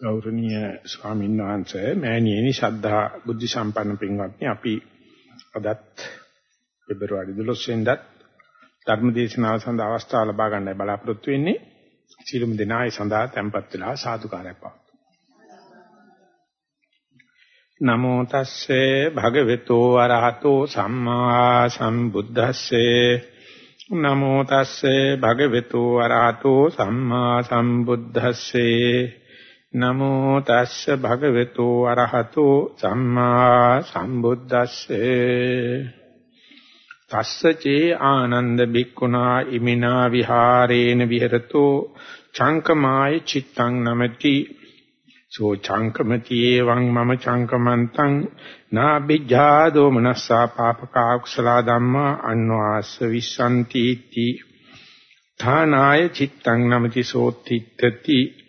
ගෞරවනීය ස්වාමීන් වහන්සේ මෑණියනි ශ්‍රද්ධා බුද්ධ සම්පන්න පින්වත්නි අපි අදත් පෙබරවාරි 12 වෙනිදාත් ධර්ම දේශනාව සඳහා අවස්ථාව ලබා ගන්නයි බලාපොරොත්තු වෙන්නේ. සිළුම් දෙනා ඒ සඳහා tempත් වෙලා සාදුකාරයක් පවතුන නමෝ තස්සේ භගවතු වරහතෝ සම්මා සම්බුද්දස්සේ. නමෝ තස්සේ භගවතු වරහතෝ සම්මා සම්බුද්දස්සේ. නමෝ තස්ස භගවතු අරහතෝ සම්මා සම්බුද්දස්සේ. තස්ස චේ ආනන්ද බික්කුණා ඉමිනා විහාරේන විහෙරතෝ චංකමාය චිත්තං නමති. සෝ චංකමති එවං මම චංකමන්තං නාබිජ්ජා දෝමනස්සා පාපකා කුසල ධම්මා අන්වාස විසන්ති. इति ථානාය චිත්තං නමති සෝත්තිත්‍ති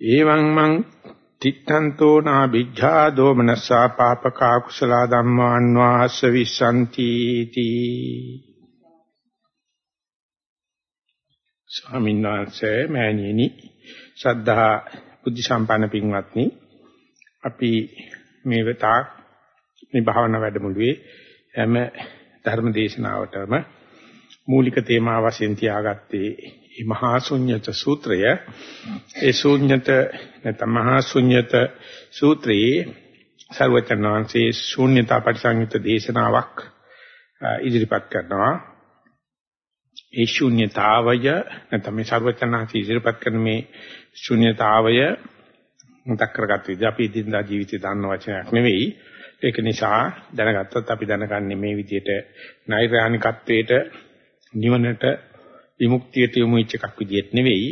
එවං මං තිත්තන්තෝ නා විජ්ජා දෝමනස්සා පාපකා කුසල ධම්මාන්වාස්ස විසන්ති තී ස්වාමීන් වහන්සේ මෑණියනි ශ්‍රද්ධා බුද්ධ සම්පන්න පින්වත්නි අපි මේ වෙතා මේ භාවනා වැඩමුළුවේ හැම ධර්ම දේශනාවටම මූලික තේමාව වශයෙන් තියාගත්තේ මේ මහා ශුන්්‍යත සූත්‍රය. ඒ ශුන්්‍යත නැත්නම් මහා ශුන්්‍යත සූත්‍රයේ සර්වචනංශේ ශුන්්‍යතා පරිසංයුත දේශනාවක් ඉදිරිපත් කරනවා. ඒ ශුන්්‍යතාවය නැත්නම් මේ සර්වචනංශේ ඉදිරිපත් කරන මේ ශුන්්‍යතාවය මතක් කරගත්ත විදිහ අපි දිනදා ජීවිතේ දන්න වචනයක් නෙවෙයි. ඒක නිසා දැනගත්තත් අපි දැනගන්නේ මේ විදිහට නෛර්යානිකත්වයට නිවනට විමුක්තියට යොමු වෙච්ච එකක් විදිහට නෙවෙයි.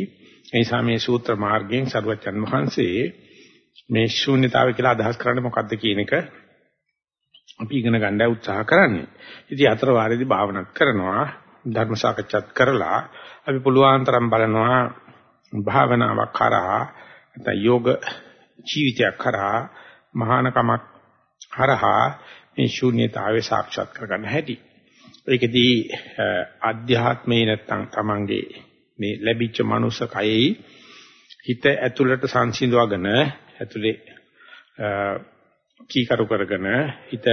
ඒ නිසා මේ සූත්‍ර මාර්ගයෙන් සරුවචන් වහන්සේ මේ ශූන්‍යතාවය කියලා අදහස් කරන්නේ මොකක්ද කියන එක අපි ඉගෙන ගන්න උත්සාහ කරන්නේ. ඉතින් අතර වාරේදී භාවනාත් කරනවා, ධර්ම සාකච්ඡාත් කරලා අපි පුළුවන් තරම් බලනවා භාවනාවක් කරා නැත්නම් යෝග ජීවිතයක් කරා මහානකමක් හරහා මේ ශූන්‍යතාවය සාක්ෂාත් කරගන්න හැටි. ඒකෙදී අධ්‍යාත්මේ නැත්තම් Tamange මේ ලැබිච්ච මනුස්ස කයෙහි හිත ඇතුළට සංසිඳවගෙන ඇතුලේ කීකරු කරගෙන හිත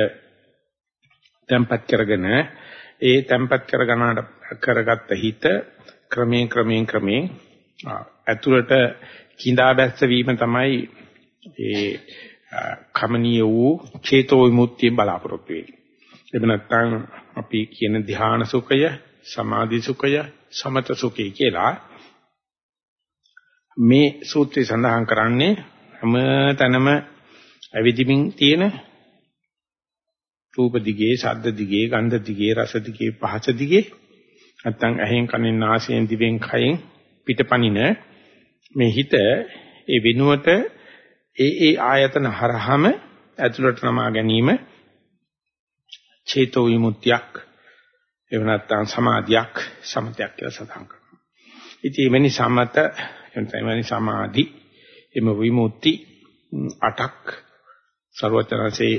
තැම්පත් කරගෙන ඒ තැම්පත් කරගන්නට කරගත්ත හිත ක්‍රමයෙන් ක්‍රමයෙන් ක්‍රමයෙන් ඇතුළට කිඳා බැස්ස වීම තමයි ඒ කමනීය වූ චේතෝ විමුක්තිය බලාපොරොත්තු වෙන්නේ. එහෙම නැත්නම් අපි කියන ධ්‍යාන සුඛය, සමාධි සුඛය, සමත සුඛය කියලා මේ සූත්‍රය සඳහන් කරන්නේ හැම තැනම ඇවිදිමින් තියෙන රූප දිගේ, ශබ්ද දිගේ, ගන්ධ දිගේ, රස දිගේ, පහස දිගේ නැත්නම් ඇහෙන් කනෙන් නාසයෙන් දිවෙන් කයෙන් පිටපනින මේ හිත ඒ වෙනුවට ඒ ඒ ආයතන හරහම ඇතුළට නමා ගැනීම චේතෝ විමුක්තියක් එහෙම නැත්නම් සමාධියක් සමතයක් කියලා සඳහන් කරනවා. ඉතින් එවැනි සමත එවැනි සමාධි එම විමුක්ති අටක් ਸਰවචනසේ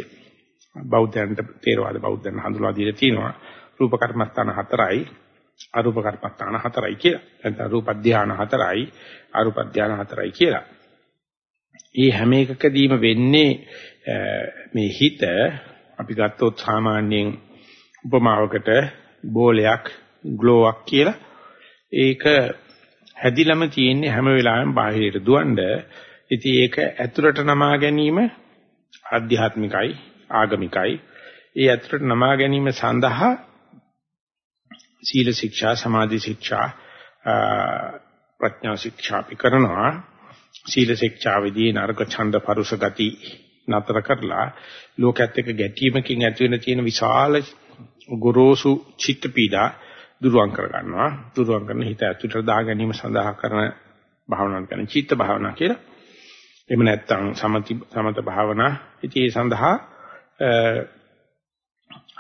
බෞද්ධයන්ට තේරවාද බෞද්ධයන් හඳුලා දීලා තියෙනවා. රූප කර්මස්ථාන හතරයි අරූප කර්මස්ථාන හතරයි කියලා. නැත්නම් රූප ධානය හතරයි අරූප ධානය හතරයි කියලා. මේ හැම එකකදීම වෙන්නේ මේ හිත අපි ගත්තොත් සාමාන්‍යයෙන් උපමාවකට බෝලයක් ග්ලෝවක් කියලා ඒක හැදිලම තියෙන්නේ හැම වෙලාවෙම බාහිරට දුවන්න. ඉතින් ඒක ඇතුළට නමා ගැනීම ආධ්‍යාත්මිකයි ආගමිකයි. ඒ ඇතුළට නමා ගැනීම සඳහා සීල ශික්ෂා සමාධි ශික්ෂා ප්‍රඥා ශික්ෂා අපි කරනවා. සීල ශික්ෂාවේදී නරක ඡන්ද පරුස ගති නතර කරලා ලෝකයේත් එක්ක ගැටීමකින් ඇති වෙන තියෙන විශාල ගොරෝසු චිත්ත පීඩා දුරුවන් කර ගන්නවා දුරුවන් කරන හිත ඇතුළට දා ගැනීම සඳහා කරන භාවනාවක් කරන චිත්ත භාවනා කියලා. එහෙම නැත්නම් සමති සමත භාවනා. ඉතින් ඒ සඳහා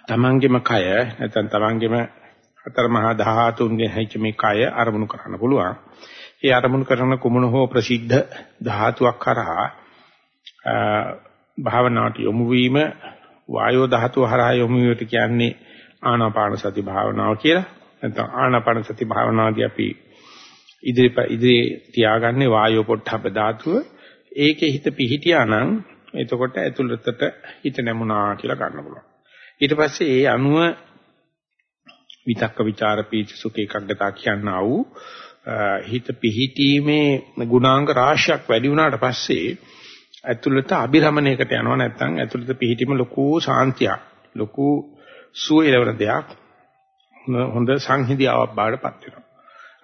තමන්ගේම කය නැත්නම් තමන්ගේම හතර මහා ධාතුන්ගේ හැච මේ කය අරමුණු කරන්න පුළුවන්. ඒ අරමුණු කරන කුමන හෝ ප්‍රසිද්ධ ධාතුවක් කරහා භාවනාවට යොමු වීම වායෝ ධාතුව හරහා යොමු වීමට කියන්නේ ආනාපාන සති භාවනාව කියලා. නැත්නම් ආනාපාන සති භාවනාවදී අපි ඉදිරි ඉදිරි තියාගන්නේ වායෝ පොට්ටබ්බ ධාතුව. ඒකේ හිත පිහිටියා නම් එතකොට ඇතුළතට හිත නැමුණා කියලා ගන්න පුළුවන්. ඊට පස්සේ ඒ අණුව විතක්ක ਵਿਚාර පීච සුඛ එකග්ගතා කියනා වූ හිත පිහිටීමේ ගුණාංග රාශියක් වැඩි වුණාට පස්සේ ඇතුළත අභිරමණයකට යනවා නැත්නම් ඇතුළත පිහිටීම ලොකු සාන්තියක් ලොකු සුවයලවන දෙයක් හොඳ සංහිඳියාවක් බාටපත් වෙනවා.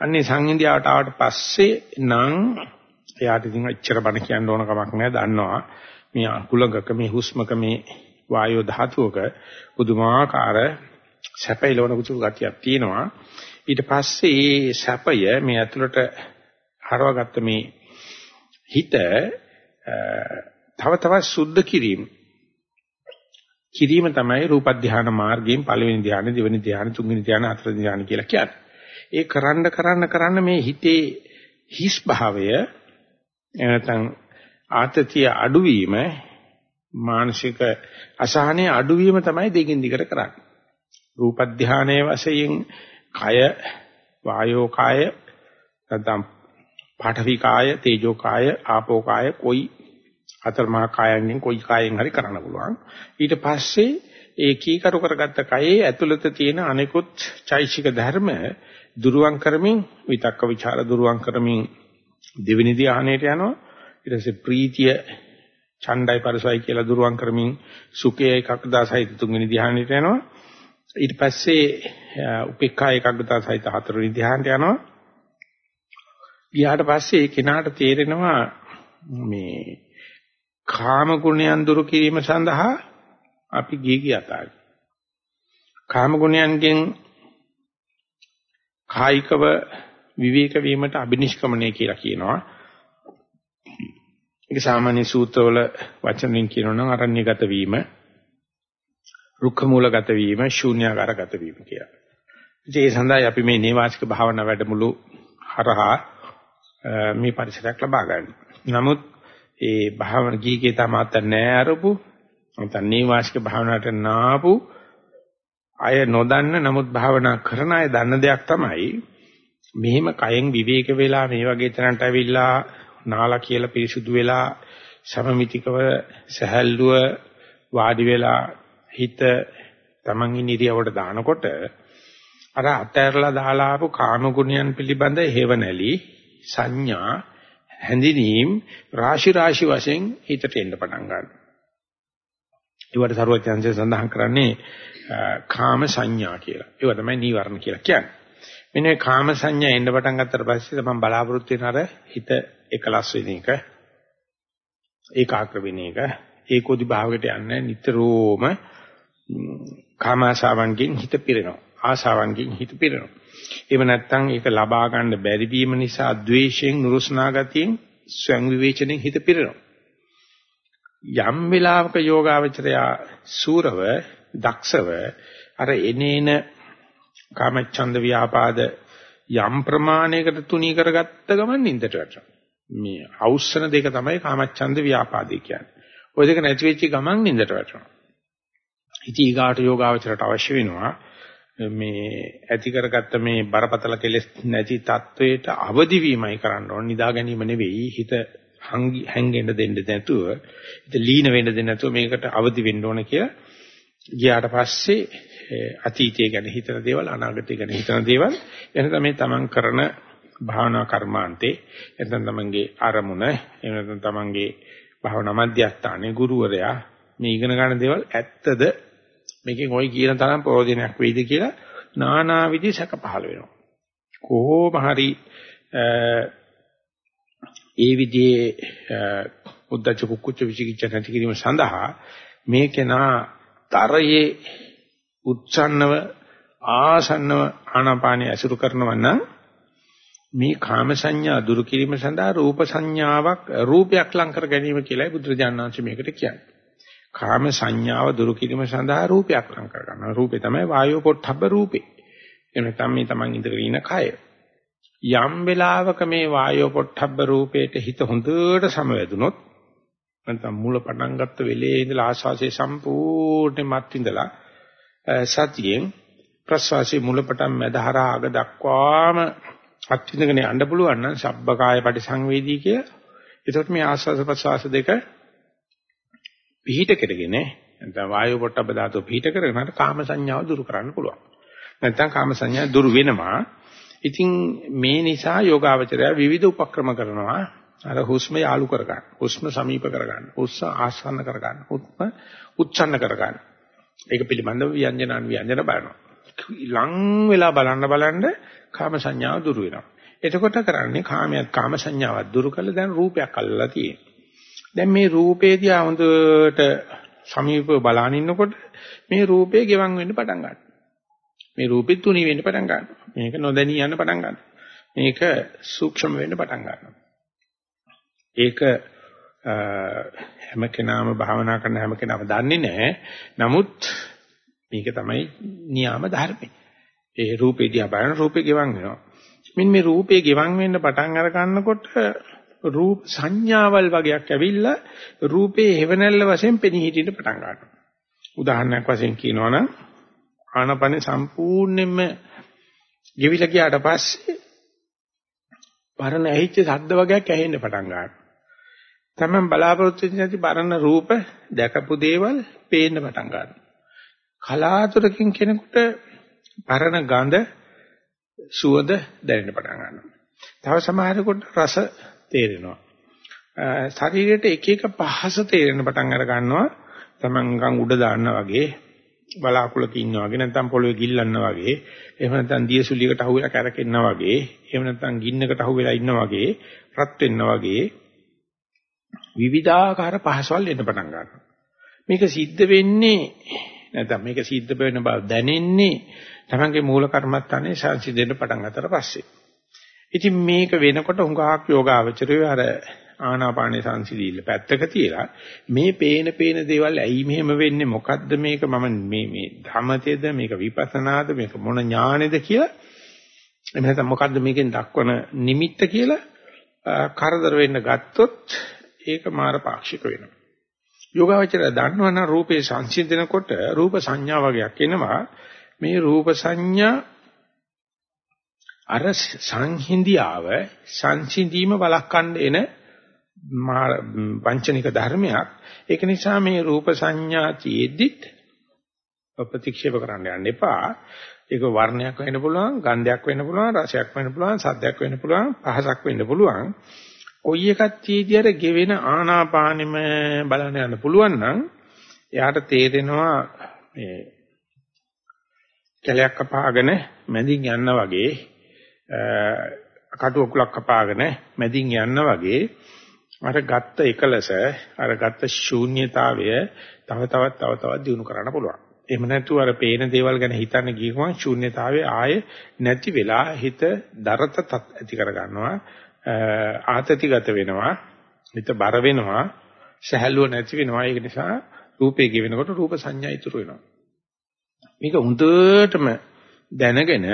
අන්නේ සංහිඳියාවට ආවට පස්සේ නම් එයාට ඉතින් එච්චර බණ කියන්න ඕන කමක් නැහැ දන්නවා. මේ අකුලඟක මේ හුස්මක මේ වායෝ ධාතුවක පුදුමාකාර සැපයලවන කුතු ගතියක් තියෙනවා. ඊට පස්සේ මේ සැපය මේ ඇතුළට හරවගත්ත මේ හිත තව තවත් සුද්ධ කිරීම කිරීම තමයි රූප ධාන මාර්ගයෙන් පළවෙනි ධාන දෙවෙනි ධාන තුන්වෙනි ධාන හතරවෙනි ධාන කියලා කියන්නේ. ඒ කරන්න කරන්න කරන්න මේ හිතේ හිස් භාවය එනතන් ආතතිය අඩුවීම මානසික අසහනය අඩුවීම තමයි දෙකින් දිගට කරන්නේ. රූප ධානයේ වශයෙන් කය වායෝ කාය නැත්නම් පාඨවි කාය තේජෝ කාය ආපෝ කාය කොයි අතරමහා කායයෙන් කොයි කායෙන් හරි කරන්න පුළුවන්. ඊට පස්සේ ඒ කීකරු කරගත්ත කයේ ඇතුළත තියෙන අනෙකුත් චෛසික ධර්ම දුරුවන් කරමින් විතක්ක ਵਿਚාර දුරුවන් කරමින් දෙවෙනි ධානයට යනවා. ඊට පස්සේ ප්‍රීතිය ඡණ්ඩයි පරසයි කියලා දුරුවන් කරමින් සුඛය එකක් දාසයි තුන්වෙනි ධානයට යනවා. ඊට පස්සේ උපේක්ඛා එකග්ගතා සහිත හතරවෙනි ධ්‍යානට යනවා. ගියාට පස්සේ ඒ කෙනාට තේරෙනවා මේ කාම ගුණයන් දුරු කිරීම සඳහා අපි ගිහි ගියතාවි. කාම ගුණයන්ගෙන් කායිකව විවේක වීමට අබිනිෂ්ක්‍මණය කියලා කියනවා. ඒක සාමාන්‍ය සූත්‍රවල වචනෙන් කියනවා නම් අරණ්‍යගත වීම රුක්ඛ මූලගත වීම ශූන්‍යාකාරගත වීම කියලා. ඉතින් ඒ සඳහා අපි මේ නේවාසික භාවනා වැඩමුළු හරහා මේ පරිසරයක් ලබා ගන්නවා. නමුත් ඒ භාවන ගීකේ තමත් නැහැ අරපු නැත්නම් නේවාසික භාවනාවට නාපු අය නොදන්න නමුත් භාවනා කරන අය දන්න දෙයක් තමයි. මෙහෙම කයෙන් විවේක වෙලා මේ වගේ තැනට ඇවිල්ලා නාලා කියලා පිරිසුදු වෙලා සමමිතිකව සහැල්ලුව වාඩි වෙලා හිත Taman ඉන්න ඉරියවට දානකොට අර අතෑරලා දාලා ආපු කාම ගුණයන් පිළිබඳ හේවණලි සංඥා හැඳිනීම් රාශි රාශි වශයෙන් හිතට එන්න පටන් ගන්නවා. ඒවට සරුවචන්සේ සඳහන් කරන්නේ කාම සංඥා කියලා. ඒව තමයි නීවරණ කියලා කියන්නේ. මෙන්න මේ කාම සංඥා එන්න පටන් ගත්තට පස්සේ තමයි බලාපොරොත්තු වෙන අර හිත එකලස් වෙන එක ඒකාග්‍ර වෙන එක ඒකෝදි භාවයට යන්නේ නිතරම කාමාශාවන්ගෙන් හිත පිරෙනවා. ආශාවන්ගෙන් හිත පිරෙනවා. එහෙම නැත්නම් ඒක ලබා ගන්න බැරි වීම නිසා ද්වේෂයෙන් නුරුස්නා ගතියෙන් ස්වයං විවේචනයෙන් හිත පිරෙනවා. යම් වෙලාවක යෝගාවචරය සූරව දක්ෂව අර එනේන කාමච්ඡන්ද ව්‍යාපාද යම් ප්‍රමාණයකට තුනී කරගත්ත ගමන් නින්දට වැටෙනවා. මේ අවුස්සන දෙක තමයි කාමච්ඡන්ද ව්‍යාපාදේ කියන්නේ. ওই දෙක නැති වෙච්ච ගමන් නින්දට වැටෙනවා. ඉතින් ඊගාට යෝගාවචරයට අවශ්‍ය වෙනවා මේ ඇති කරගත්ත මේ බරපතල කෙලෙස් නැති තත්වයට අවදි වීමයි කරන්න ඕන. නිදා ගැනීම නෙවෙයි හිත හැංගෙන්න දෙන්න නැතුව හිත ලීන වෙන්න දෙන්න නැතුව මේකට අවදි වෙන්න ඕන කියලා ගියාට පස්සේ අතීතය ගැන හිතන දේවල් අනාගතය ගැන හිතන දේවල් එනත මේ තමන් කරන භාවනා කර්මාන්තේ එතන තමන්ගේ ආරමුණ එහෙම නැත්නම් තමන්ගේ භාවනා මධ්‍යස්ථානයේ ගුරුවරයා මේ ඉගෙන ගන්න දේවල් ඇත්තද මේකෙන් ওই කියන තරම් ප්‍රයෝජනයක් වෙයිද කියලා නානා විදි සැක පහළ වෙනවා. කොහොම හරි ඒ විදිහේ උද්දච්ච කුක්කුච්ච විචිකිච්ඡ නැති කිරීම සඳහා මේ කෙනා තරයේ උච්ඡන්නව ආසන්නව ආනාපානිය ඇසුරු කරනවා නම් මේ කාම සංඥා දුරු කිරීම සඳහා රූප සංඥාවක් රූපයක් ලං කර ගැනීම කියලායි බුදුරජාණන් වහන්සේ මේකට කියන්නේ. කාම සංඥාව දුරු කිරීම සඳහා රූපයක් ලං කර ගන්නවා. රූපේ තමයි වායෝ පොට්ටබ්බ රූපේ. එහෙම නැත්නම් මේ Taman ඉඳගෙන ඉන කය. යම් වෙලාවක මේ වායෝ පොට්ටබ්බ රූපේට හිත හොඳට සමවැදුනොත් නැත්නම් මූල පටන් ගත්ත වෙලේ ඉඳලා ආශාසයේ සම්පූර්ණ මත් ඉඳලා සතියෙන් ප්‍රස්වාසයේ මුල පටන් මැද හරහා අග දක්වාම අත්විඳගෙන යන්න පුළුවන් නම් සබ්බකාය පරිසංවේදී කිය. ඒකට මේ ආස්වාද ප්‍රසවාස දෙක පිහිට කෙරගෙන නැත්නම් වායු පොට්ටබ්බ ධාතුව පිහිට කරගෙන කාම සංඥාව දුරු කරන්න පුළුවන්. නැත්නම් කාම සංඥා දුරු වෙනවා. ඉතින් මේ නිසා යෝගාවචරය විවිධ උපක්‍රම කරනවා. අර හුස්ම යාලු කරගන්න. හුස්ම සමීප කරගන්න. හුස්ම ආසන්න කරගන්න. හුස්ම උච්චන්න කරගන්න. ඒක පිළිබඳව ව්‍යංජනාන් ව්‍යංජන බලනවා. ලං වෙලා බලන්න බලන්න කාම සංඥාව දුරු වෙනවා. එතකොට කරන්නේ කාමයක් කාම සංඥාවක් දුරු කළා දැන් රූපයක් අල්ලලා තියෙනවා. දැන් මේ රූපේදී ආවඳට සමීපව බලන ඉන්නකොට මේ රූපේ ගෙවන් වෙන්න පටන් ගන්නවා. මේ රූපෙත් තුනී වෙන්න පටන් ගන්නවා. මේක නොදැනී යන්න පටන් ගන්නවා. මේක සූක්ෂම වෙන්න පටන් ගන්නවා. ඒක හැම කෙනාම භාවනා කරන හැම කෙනාම දන්නේ නැහැ. නමුත් මේක තමයි නියාම ධර්මය. ඒ රූපේ දිහා බලන රූපේ ගෙවන් වෙනවා. මින් මේ රූපේ ගෙවන් වෙන්න පටන් අර ගන්නකොට රූප සංඥාවල් වගේක් ඇවිල්ලා රූපේ හේවණල්ල වශයෙන් පෙනී හිටින්න පටන් ගන්නවා. උදාහරණයක් වශයෙන් කියනවනම් ආනපන සම්පූර්ණයෙන්ම ගෙවිලා ගියාට පස්සේ පරණ ඇහිච්ච ශබ්ද වගේක් ඇහෙන්න පටන් ගන්නවා. තමන් බලාපොරොත්තු වෙච්ච නැති පරණ රූප දැකපු දේවල් පේන්න පටන් ගන්නවා. කලාතුරකින් කෙනෙකුට පරණ ගඳ සුවඳ දැනෙන්න පටන් ගන්නවා. තව සමහරෙකුට රස තේරෙනවා. ශරීරයට එක එක පහස තේරෙන්න පටන් අර ගන්නවා. තමන් ගම් උඩ දාන්නා වගේ බලාකුලක ඉන්නා වගේ නැත්නම් පොළවේ ගිල්ලන්නා වගේ එහෙම නැත්නම් දියසුලියකට අහුවෙලා කැරකෙන්නා වගේ එහෙම නැත්නම් ගින්නකට අහුවෙලා ඉන්නා වගේ රත් වෙන්නා වගේ විවිධාකාර පහසවල් එන්න පටන් ගන්නවා. මේක සිද්ධ වෙන්නේ නැත්නම් මේක සිද්ධ වෙන බව දැනෙන්නේ තමන්ගේ මූල කර්මත්තානේ සංසිඳෙන්න පටන් ගන්නතර පස්සේ. ඉතින් මේක වෙනකොට හුඟක් යෝගාවචරය අර ආනාපානේ සංසිඳීල පැත්තක තියලා මේ පේන පේන දේවල් ඇයි මෙහෙම වෙන්නේ? මොකද්ද මේක? මම මේ මේ ධමතේද? මේක විපස්සනාද? මේක මොන ඥානේද කියලා? එහෙම නැත්නම් මොකද්ද මේකෙන් දක්වන නිමිත්ත කියලා කරදර වෙන්න ගත්තොත් ඒක මාර පාක්ෂික වෙනවා. යෝගාවචරය දන්නවනම් රූපේ සංසිඳනකොට රූප සංඥා වගේක් එනවා. මේ රූප සංඥා අර සංහිඳියාව සංසිඳීම වළක්වන්න එන වංචනික ධර්මයක්. ඒක නිසා මේ රූප සංඥා තියෙද්දිත් ප්‍රතික්ෂේප කරන්න යන්න එපා. ඒක වර්ණයක් වෙන්න පුළුවන්, ගන්ධයක් වෙන්න පුළුවන්, රසයක් වෙන්න පුළුවන්, සද්දයක් වෙන්න පුළුවන්, පහසක් වෙන්න පුළුවන්. කොයි එකක් තීදියර ගෙවෙන ආනාපානෙම බලන්න යන්න පුළුවන් නම් එයාට තේරෙනවා මේ කැලයක් කපාගෙන මැදින් යන්න වගේ කටු අකුලක් කපාගෙන මැදින් යන්න වගේ අර ගත්ත එකලස අර ගත්ත ශූන්‍යතාවය තව තවත් තව තවත් දිනු කරන්න පුළුවන්. එහෙම නැතුව අර පේන දේවල් ගැන හිතන්න ගියම ශූන්‍යතාවයේ ආයේ නැති වෙලා හිත දරත ඇති කර ගන්නවා. ආතතිගත වෙනවා හිත බර වෙනවා සහැල්ලුව නැති වෙනවා ඒක නිසා රූපේ ගෙවෙනකොට රූප සංඥා ඉතුරු වෙනවා මේක හොඳටම දැනගෙන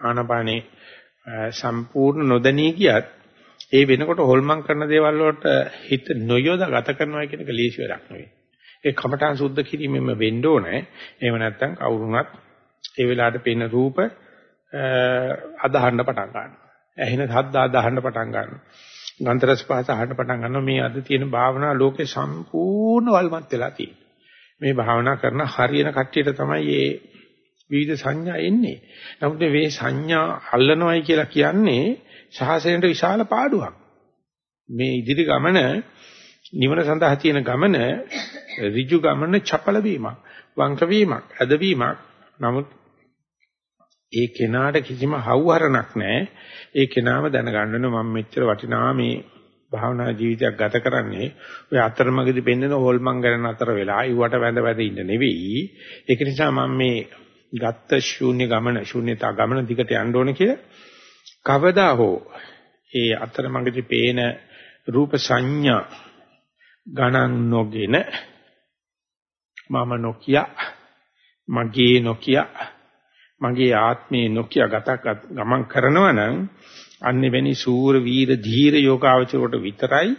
ආනපානේ සම්පූර්ණ නොදැනී ගියත් ඒ වෙනකොට හොල්මන් කරන දේවල් වලට හිත නොයොද ගත කරනවා කියන එක ලේසි වැඩක් නෙවෙයි ඒ කමඨාන් සුද්ධ කිරීමෙම වෙන්න ඕනේ එහෙම නැත්නම් කවුරුණත් ඒ වෙලාවට පේන රූප අදහන්න පටන් ගන්නවා ඇහෙන ශබ්ද අදහන්න පටන් ගන්නවා. ගන්ධ රස පහස අහන්න පටන් ගන්නවා. මේ අද තියෙන භාවනා ලෝකේ සම්පූර්ණ වල්මත් වෙලා තියෙන්නේ. මේ භාවනා කරන හරියන කට්ටියට තමයි මේ විවිධ සංඥා එන්නේ. නමුත් මේ සංඥා අල්ලනවයි කියලා කියන්නේ සාසනයට විශාල පාඩුවක්. මේ ඉදිරි ගමන නිවන සඳහා තියෙන ගමන ඍජු ගමන චපල වීමක්, වංක වීමක්, අද වීමක්. නමුත් ඒ කෙනාට කිසිම හවුහරණක් නැහැ. ඒ කෙනාම දැනගන්න ඕන මම මෙච්චර වටිනා මේ භාවනා ජීවිතයක් ගත කරන්නේ ඔය අතරමඟදී පෙන්වන හොල්මන් ගණන් අතර වෙලා ඊවට වැඳ වැඳ ඉන්න නෙවෙයි. ඒක නිසා මම මේ ගත්ත ශූන්‍ය ගමන ශූන්‍යතා ගමන දිගට යන්න ඕන කියලා. කවදා හෝ ඒ අතරමඟදී පේන රූප සංඥා ගණන් නොගෙන මම නොකිය මගේ නොකිය මගේ ආත්මේ නොකිය ගත ගමන් කරනවා නම් අන්නෙවැනි සූර වීර ධීර යෝගාවචරයට විතරයි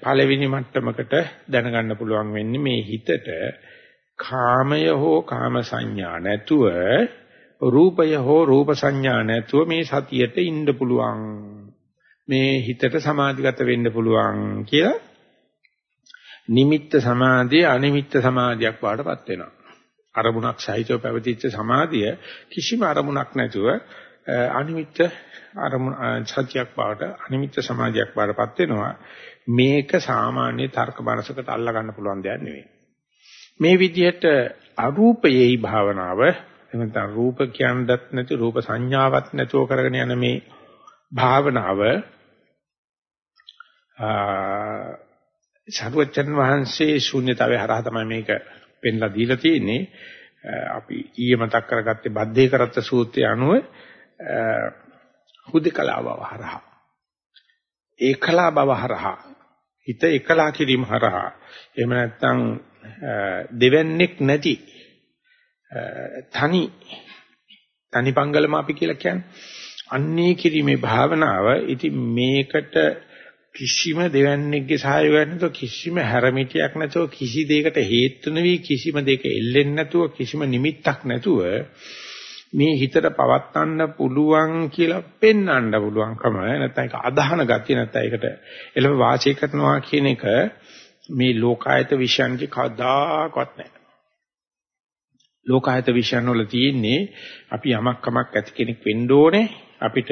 පළවෙනි මට්ටමකට දැනගන්න පුළුවන් වෙන්නේ මේ හිතට කාමය හෝ කාම සංඥා නැතුව රූපය හෝ රූප සංඥා නැතුව මේ සතියට ඉන්න පුළුවන්. මේ හිතට සමාධිගත වෙන්න පුළුවන් කියලා නිමිත්ත සමාධිය අනිමිත්ත සමාධියක් වාටපත් වෙනවා. අරමුණක් සහිතව පැවතිච්ච සමාධිය කිසිම අරමුණක් නැතුව අනිමිත්ත අරමුණ සත්‍යයක් බවට අනිමිත්ත සමාධියක් බවටපත් වෙනවා. මේක සාමාන්‍ය තර්ක බරසකට අල්ලා ගන්න පුළුවන් දෙයක් නෙවෙයි. මේ විදිහට අරූපයේයි භාවනාව. එනතන රූප කියන්නත් නැති රූප සංඥාවක් නැතුව කරගෙන යන මේ භාවනාව සරුවචන් වහන්සේ ශූන්‍යතාවය හරහා තමයි මේක පෙන්ලා දීලා තියෙන්නේ. අපි ඊයේ මතක් කරගත්තේ බද්ධේ කරත්ත සූත්‍රය අනුව හුදකලා බව හරහා. ඒකලා බව හරහා. හිත එකලා කිරීම හරහා. එහෙම නැත්නම් දෙවන්නේක් නැති තනි තනි පංගලම අපි කියලා කියන්නේ. අන්නේ කිරීමේ භාවනාව ඉතින් මේකට කිසිම දෙවන්නේක්ගේ සහයෝගයක් නැතුව කිසිම හැරමිටියක් නැතුව කිසි දෙයකට හේතු නොවි කිසිම දෙයක එල්ලෙන්නේ නැතුව කිසිම නිමිත්තක් නැතුව මේ හිතට පවත්වන්න පුළුවන් කියලා පෙන්වන්න පුළුවන්කම නැත්නම් ඒක අදහන ගතිය නැත්නම් ඒකට එළව වාචය කරනවා කියන එක මේ ලෝකායත විශ්යන්ගේ කවදාකවත් නැහැ. ලෝකායත විශ්යන් වල තියෙන්නේ අපි යමක් කමක් ඇති කෙනෙක් වෙන්න ඕනේ අපිට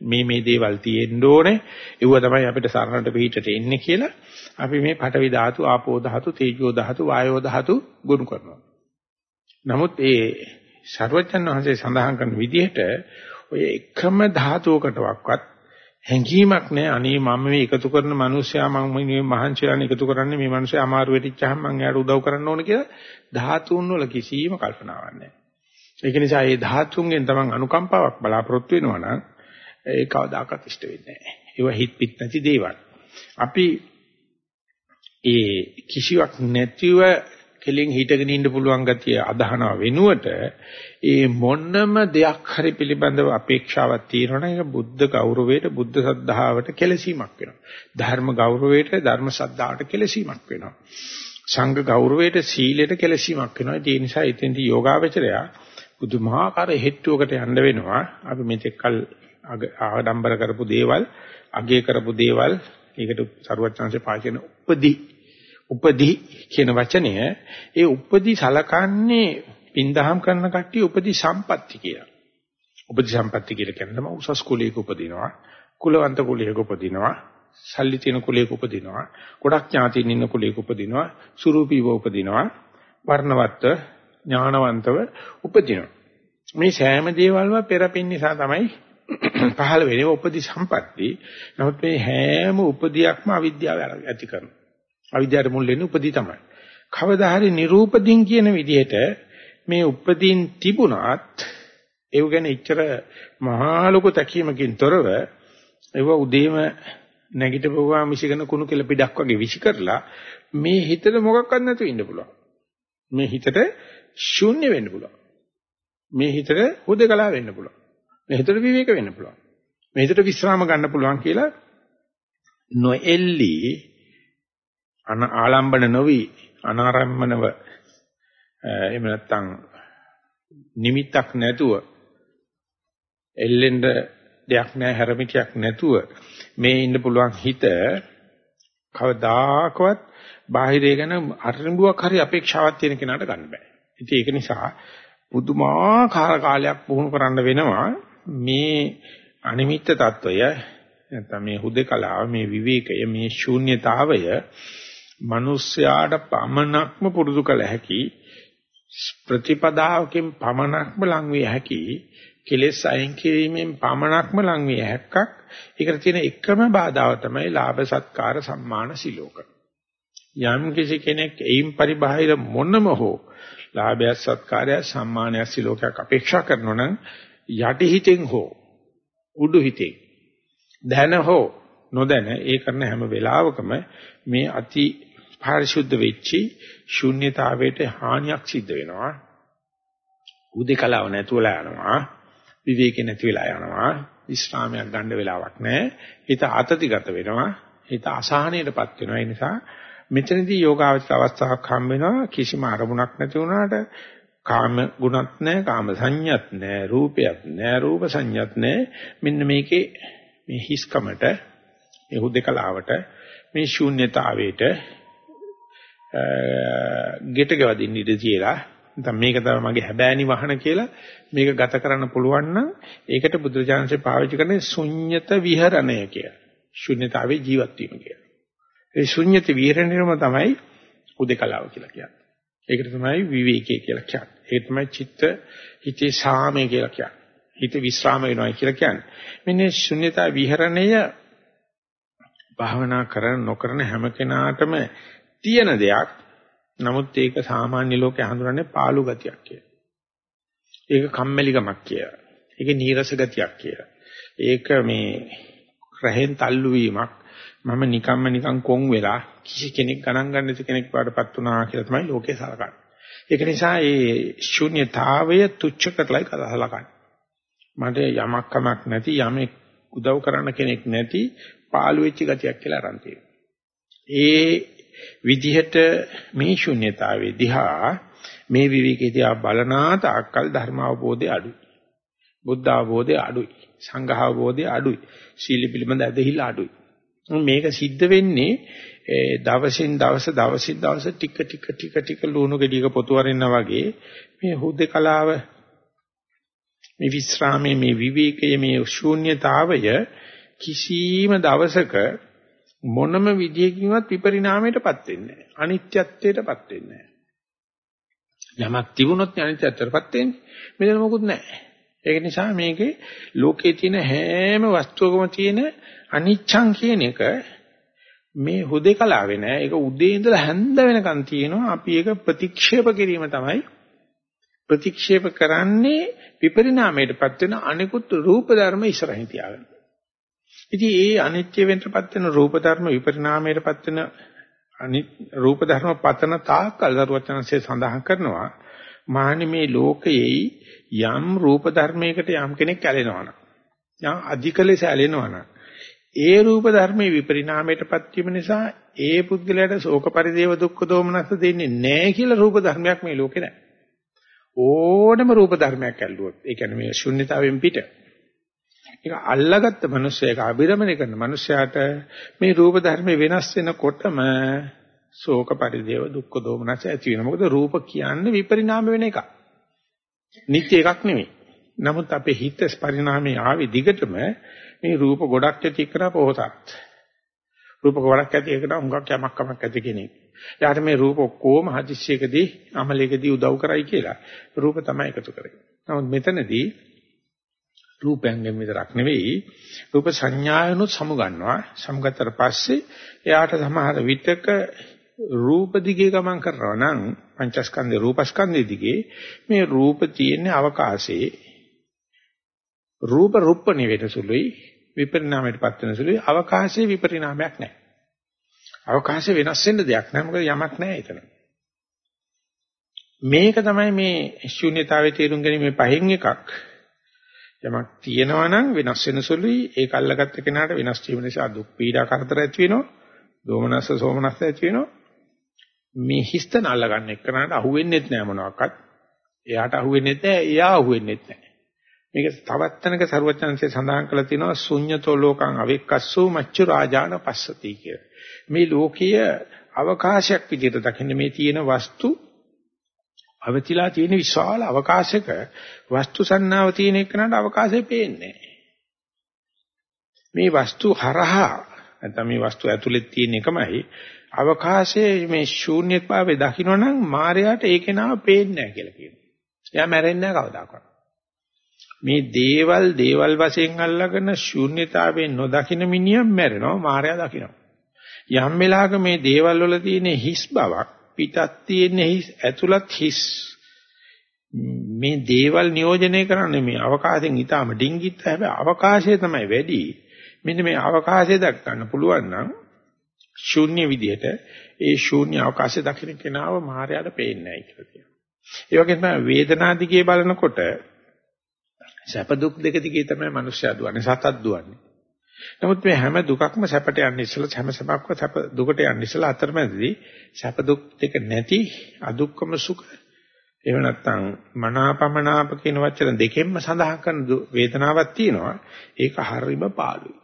මේ මේ දේවල් තියෙන්න ඕනේ ඒව තමයි අපිට සරණට පිටට එන්නේ කියලා අපි මේ පඨවි ධාතු ආපෝ ධාතු තේජෝ ධාතු වායෝ ධාතු ගුණ කරනවා. නමුත් ඒ සර්වජන් වහන්සේ සඳහන් කරන විදිහට ඔය එකම ධාතුවකටවත් හැඟීමක් නැහැ අනේ මම මේ එකතු කරන මිනිස්සයා මම මේ මහන්සියන් එකතු කරන්නේ මේ මිනිස්සයා අමාරු වෙටිච්චාම මම එයාට උදව් කරන්න ඕන කියලා ධාතුන් වල කිසිම කල්පනාවක් නැහැ. ඒක නිසා මේ ධාතුන්ගෙන් තමන් අනුකම්පාවක් බලාපොරොත්තු වෙනවා නම් ඒ කවදාකවත් ඉෂ්ට වෙන්නේ නැහැ. ඒවා හිත පිට නැති දේවල්. අපි ඒ කිසිවක් නැතිව කෙලින් හිටගෙන ඉන්න පුළුවන් ගතිය අදහනව වෙනුවට ඒ මොන්නම දෙයක් හරි පිළිබඳව අපේක්ෂාවක් තියෙනවනම් ඒක බුද්ධ ගෞරවයට බුද්ධ සද්ධාවට කෙලසීමක් වෙනවා. ධර්ම ගෞරවයට ධර්ම සද්ධාවට කෙලසීමක් වෙනවා. සංඝ ගෞරවයට සීලයට කෙලසීමක් වෙනවා. ඒ නිසා එතෙන්දී යෝගාවචරය බුදුමහාකාර හෙට්ටුවකට යන්න වෙනවා. අපි මෙතෙක්කල් ආඩම්බර කරපු දේවල්, අගය කරපු දේවල්, ඒකට සරුවචාන්සේ පාවිච්චි උපදී උපදී කියන වචනය ඒ උපදී සලකන්නේ පින්දහම් කරන කට්ටිය උපදී සම්පatti කියලා. උපදී සම්පatti කියලා කියන්නේ තමයි උසස් කුලයක උපදිනවා, කුලවන්ත කුලයක උපදිනවා, සල්ලි තියෙන කුලයක උපදිනවා, ගොඩක් ඥාතියින් ඉන්න කුලයක උපදිනවා, සුරූපීව උපදිනවා, වර්ණවත්ව, ඥානවන්තව උපදිනවා. මේ සෑම දේවල්ම පෙරපින් නිසා තමයි පහළ වෙන්නේ උපදී සම්පatti. නමුත් මේ හැම උපදියක්ම අවිද්‍යාව ඇති කරනවා. අවිද්‍යාවට මුල් වෙන්නේ උපදී තමයි. කවදා හරි නිරූපදීන් කියන විදිහට මේ උපදීන් තිබුණත් ඒව ගැන ඉච්චර මහා ලොකු තැකීමකින් තොරව ඒව උදේම නැගිටපුවා මිසිකන කුණු කෙල පිටක් වගේ විසි කරලා මේ හිතට මොකක්වත් නැතුව ඉන්න පුළුවන්. මේ හිතට ශූන්‍ය වෙන්න පුළුවන්. මේ හිතට හුදකලා වෙන්න පුළුවන්. මේ හිතට විවේක වෙන්න පුළුවන්. මේ හිතට විශ්‍රාම ගන්න පුළුවන් කියලා නොඑල්ලී අන ආලම්බන නොවි අනාරම්මනව එහෙම නැත්නම් නිමිත්තක් නැතුව එල්ලෙන්න දෙයක් නැහැ හැරමිටියක් නැතුව මේ ඉන්න පුළුවන් හිත කවදාකවත් බාහිරය ගැන අරිඹුවක් හරි අපේක්ෂාවක් තියෙන කෙනාට ගන්න බෑ. ඉතින් ඒක නිසා පුදුමාකාර කාලයක් පුහුණු කරන්න වෙනවා මේ අනිමිත්ත తত্ত্বය නැත්නම් මේ හුදකලාව මේ විවේකය මේ ශූන්‍යතාවය මිනිස්යාට පමණක්ම පුරුදු කළ හැකි ප්‍රතිපදාවකින් පමණක්ම ලං විය හැකි කෙලෙස් අයින් කිරීමෙන් පමණක්ම ලං විය හැක්කක්. ඒකට තියෙන එකම බාධාව තමයි ලාභ සත්කාර සම්මාන සිලෝක. යම් කිසි කෙනෙක් එයින් පරිබාහිර මොනම හෝ ලාභය සත්කාරය සම්මානය සිලෝකයක් අපේක්ෂා කරනවා නම් යටි හිතෙන් හෝ උඩු හිතෙන් දැන හෝ නොදැන ඒ කරන හැම වෙලාවකම මේ අති පාරිශුද්ධ වෙච්චි ශුන්්‍යතාවයට හානියක් සිද්ධ වෙනවා. උදේකලාව නැතුවලා යනවා. විවේකේ නැති වෙලා යනවා. විශ්‍රාමයක් ගන්න වෙලාවක් නැහැ. හිත ආතතිගත වෙනවා. හිත අසහනයටපත් වෙනවා. ඒ නිසා මෙතනදී යෝගාවචර අවස්ථාවක් හම් වෙනවා කිසිම අරමුණක් නැති වුණාට කාම ගුණත් නැහැ, කාම සංඥත් නැහැ, රූපයක් නැහැ, රූප සංඥත් නැහැ. මෙන්න මේකේ මේ හිස්කමට, මේ හුදේකලාවට, මේ ශූන්‍යතාවයට ගෙට ගවදින්න ඉඩ තියලා නැත්නම් මේක තමයි මගේ හැබෑනි වහන කියලා මේක ගත කරන්න පුළුවන් නම් ඒකට බුදුරජාණන්සේ පාවිච්චි කරන්නේ ශුන්්‍යත විහරණය කියලා. ශුන්්‍යතාවේ ජීවත් වීම කියලා. ඒ ශුන්්‍යත විහරණයම තමයි උදේකලාව කියලා කියන්නේ. ඒකට තමයි විවේකී කියලා කියන්නේ. ඒක තමයි චිත්ත හිතේ සාමය කියලා කියන්නේ. හිත විස්්‍රාම වෙනවා කියලා කියන්නේ. මෙන්න ශුන්්‍යතා විහරණය භාවනා කරන නොකරන හැම කෙනාටම තියෙන දෙයක්. නමුත් ඒක සාමාන්‍ය ලෝකේ හඳුනන්නේ පාළු ගතියක් කියලා. ඒක කම්මැලිකමක් කියලා. ඒක නීරස ගතියක් කියලා. ඒක මේ රහෙන් තල්ලු වීමක්. මම නිකම්ම නිකන් කොන් වෙලා කිසි කෙනෙක් ගණන් ගන්න නැති කෙනෙක් වඩපත් වුණා කියලා තමයි ලෝකේ සලකන්නේ. ඒක නිසා මේ ශුන්්‍යතාවය තුච්ච කරලයි කලකන්නේ. මට යමක් කමක් නැති යමෙක් උදව් කරන්න කෙනෙක් නැති පාළු වෙච්ච ගතියක් කියලා අරන් ඒ විදිහට මේ ශුන්්‍යතාවේ දිහා මේ විවිකේ දිහා බලනා තාක්කල් ධර්ම අවබෝධය අඩුයි. බුද්ධ අවබෝධය අඩුයි. සංඝ අවබෝධය අඩුයි. සීල පිළිබඳ ඇදහිල්ල අඩුයි. මේක සිද්ධ වෙන්නේ දවසින් දවස දවසින් දවස ටික ටික ටික ටික ලුණු ගෙඩියක පොතු වරින්නා වගේ මේ හුදේකලාව මේ විස්රාමයේ මේ විවේකයේ මේ ශූන්‍යතාවය කිසිම දවසක මොනම විදියකින්වත් විපරිණාමයටපත් වෙන්නේ නැහැ. අනිත්‍යත්වයටපත් වෙන්නේ නැහැ. යමක් තිබුණොත් අනිත්‍යත්වයටපත් වෙන්නේ. මෙතන මොකුත් නැහැ. ඒක නිසා මේකේ ලෝකයේ තියෙන හැම වස්තුවකම තියෙන අනිච්ඡං කියන එක මේ හුදේකලාවේ නෑ. ඒක උදේ ඉඳලා හැන්ද වෙනකන් තියෙනවා. අපි ඒක ප්‍රතික්ෂේප කිරීම තමයි ප්‍රතික්ෂේප කරන්නේ විපරිණාමයටපත් වෙන අනිකුත් රූප ධර්ම ඉස්සරහින් තියාගෙන. ඉතින් ඒ අනිත්‍ය වෙන්නපත් වෙන රූප ධර්ම විපරිණාමයටපත් වෙන අනිත් රූප ධර්ම පතන තාක්කල් දරුවචනසේ සඳහන් කරනවා මානි මේ ලෝකයේ යම් රූප ධර්මයකට යම් කෙනෙක් ඇලෙනවා නම් යම් අධික ලෙස ඇලෙනවා නම් ඒ රූප ධර්මයේ විපරිණාමයටපත් වීම නිසා ඒ පුද්ගලයාට ශෝක පරිදේව දුක්ඛ දෝමනස්ස දෙන්නේ නැහැ කියලා රූප ධර්මයක් මේ ලෝකේ නැහැ. ඕනම රූප ධර්මයක් ඇල්ලුවොත් ඒ කියන්නේ මේ ශුන්්‍යතාවෙන් පිට. ඒක අල්ලාගත්ත මිනිස්සයා ඒක අභිරමණය කරන මිනිස්සයාට මේ රූප ධර්ම වෙනස් වෙනකොටම ශෝක පරිදේව දුක්ඛ දෝමනස්ස ඇති වෙනවා. මොකද රූප කියන්නේ විපරිණාම වෙන එකක්. නිත්‍ය එකක් නෙමෙයි. නමුත් අපේ හිත පරිණාමයේ ආවේ දිගටම මේ රූප ගොඩක් ඇති කරා පොහොසත්. රූප ගොඩක් ඇති එකට හුඟක් යමක් කමක් ඇති කෙනෙක්. යාට මේ රූප ඔක්කොම හදිස්සියකදී අමලයකදී උදව් කරයි කියලා රූප තමයි එකතු කරන්නේ. නමුත් මෙතනදී රූපයෙන් විතරක් නෙවෙයි රූප සංඥායනොත් සමුගන්නවා. සමුගත්තට පස්සේ එයාට සමහර විටක රූප දිගේ ගමන් කරනවා නම් පංචස්කන්ධේ රූපස්කන්ධේ දිගේ මේ රූප තියෙන අවකාශයේ රූප රුප්පණි වෙන සුළුයි විපරිණාමයටපත් වෙන සුළුයි අවකාශයේ විපරිණාමයක් නැහැ. අවකාශය වෙනස් වෙන්න දෙයක් නැහැ මොකද යමක් නැහැ එතන. මේක තමයි මේ ශූන්‍යතාවයේ තේරුම් ගැනීම පහෙන් එකක්. යමක් තියෙනවා නම් වෙනස් වෙන සුළුයි ඒක අල්ලගත්ත කෙනාට වෙනස් වීම නිසා දුක් පීඩා කරදර ඇති වෙනවා. දෝමනස්ස සෝමනස්ස ඇති වෙනවා. මේ හිස්තන අල්ලගන්න එක්කනට අහුවෙන්නේ නැහැ මොනවාක්වත්. එයාට අහුවෙන්නේ නැහැ, එයා අහුවෙන්නේ නැහැ. මේක තවත් තැනක ਸਰවඥාන්සේ සඳහන් කරලා තිනවා ශුඤ්‍යතෝ ලෝකං අවික්කස්සෝ මච්චු රාජාන පස්සති කිය. මේ ලෝකීය අවකාශයක් විදිහට දකින්න මේ තියෙන වස්තු අවතිලා තියෙන විශාල අවකාශයක වස්තු සන්නාව තියෙන එකනට අවකාශය පේන්නේ මේ වස්තු හරහා නැත්නම් මේ වස්තු ඇතුලේ තියෙන එකමයි අවකාශයේ මේ ශූන්‍යත්වයේ දකින්නනම් මායයට ඒකේ නම පේන්නේ නැහැ කියලා කියනවා. එයා මැරෙන්නේ නැහැ කවදාකවත්. මේ දේවල් දේවල් වශයෙන් අල්ලගෙන ශූන්‍යතාවයෙන් නොදකින මිනිහා මැරෙනවා මායя දකිනවා යම් වෙලාවක මේ දේවල් වල තියෙන හිස් බවක් පිටත් තියෙන හිස් ඇතුළත් හිස්. මේ දේවල් නියෝජනය කරන්නේ මේ අවකාශයෙන් ඊටාම ඩිංගිත් හැබැයි අවකාශය තමයි වැඩි. මෙන්න මේ අවකාශය දක් ගන්න පුළුවන් නම් ශූන්‍ය විදිහට ඒ ශූන්‍ය අවකාශය දකින්න කෙනාව මායයට පේන්නේ නැහැ කියලා කියනවා. ඒ වගේම වේදනාදිගේ බලනකොට සැප දුක් දෙක දිගේ තමයි මිනිස්සයා දුවන්නේ සතත් දුවන්නේ. නමුත් මේ හැම දුකක්ම සැපට යන්නේ ඉස්සලා හැම සැපක්ම සැප දුකට යන්නේ ඉස්සලා අතරමැදදී සැප දුක් දෙක නැති අදුක්කම සුඛ එහෙම නැත්නම් මනාපමනාප කියන වචන දෙකෙන්ම සඳහන් කරන වේදනාවක් තියෙනවා. ඒක හරීම පාළුයි.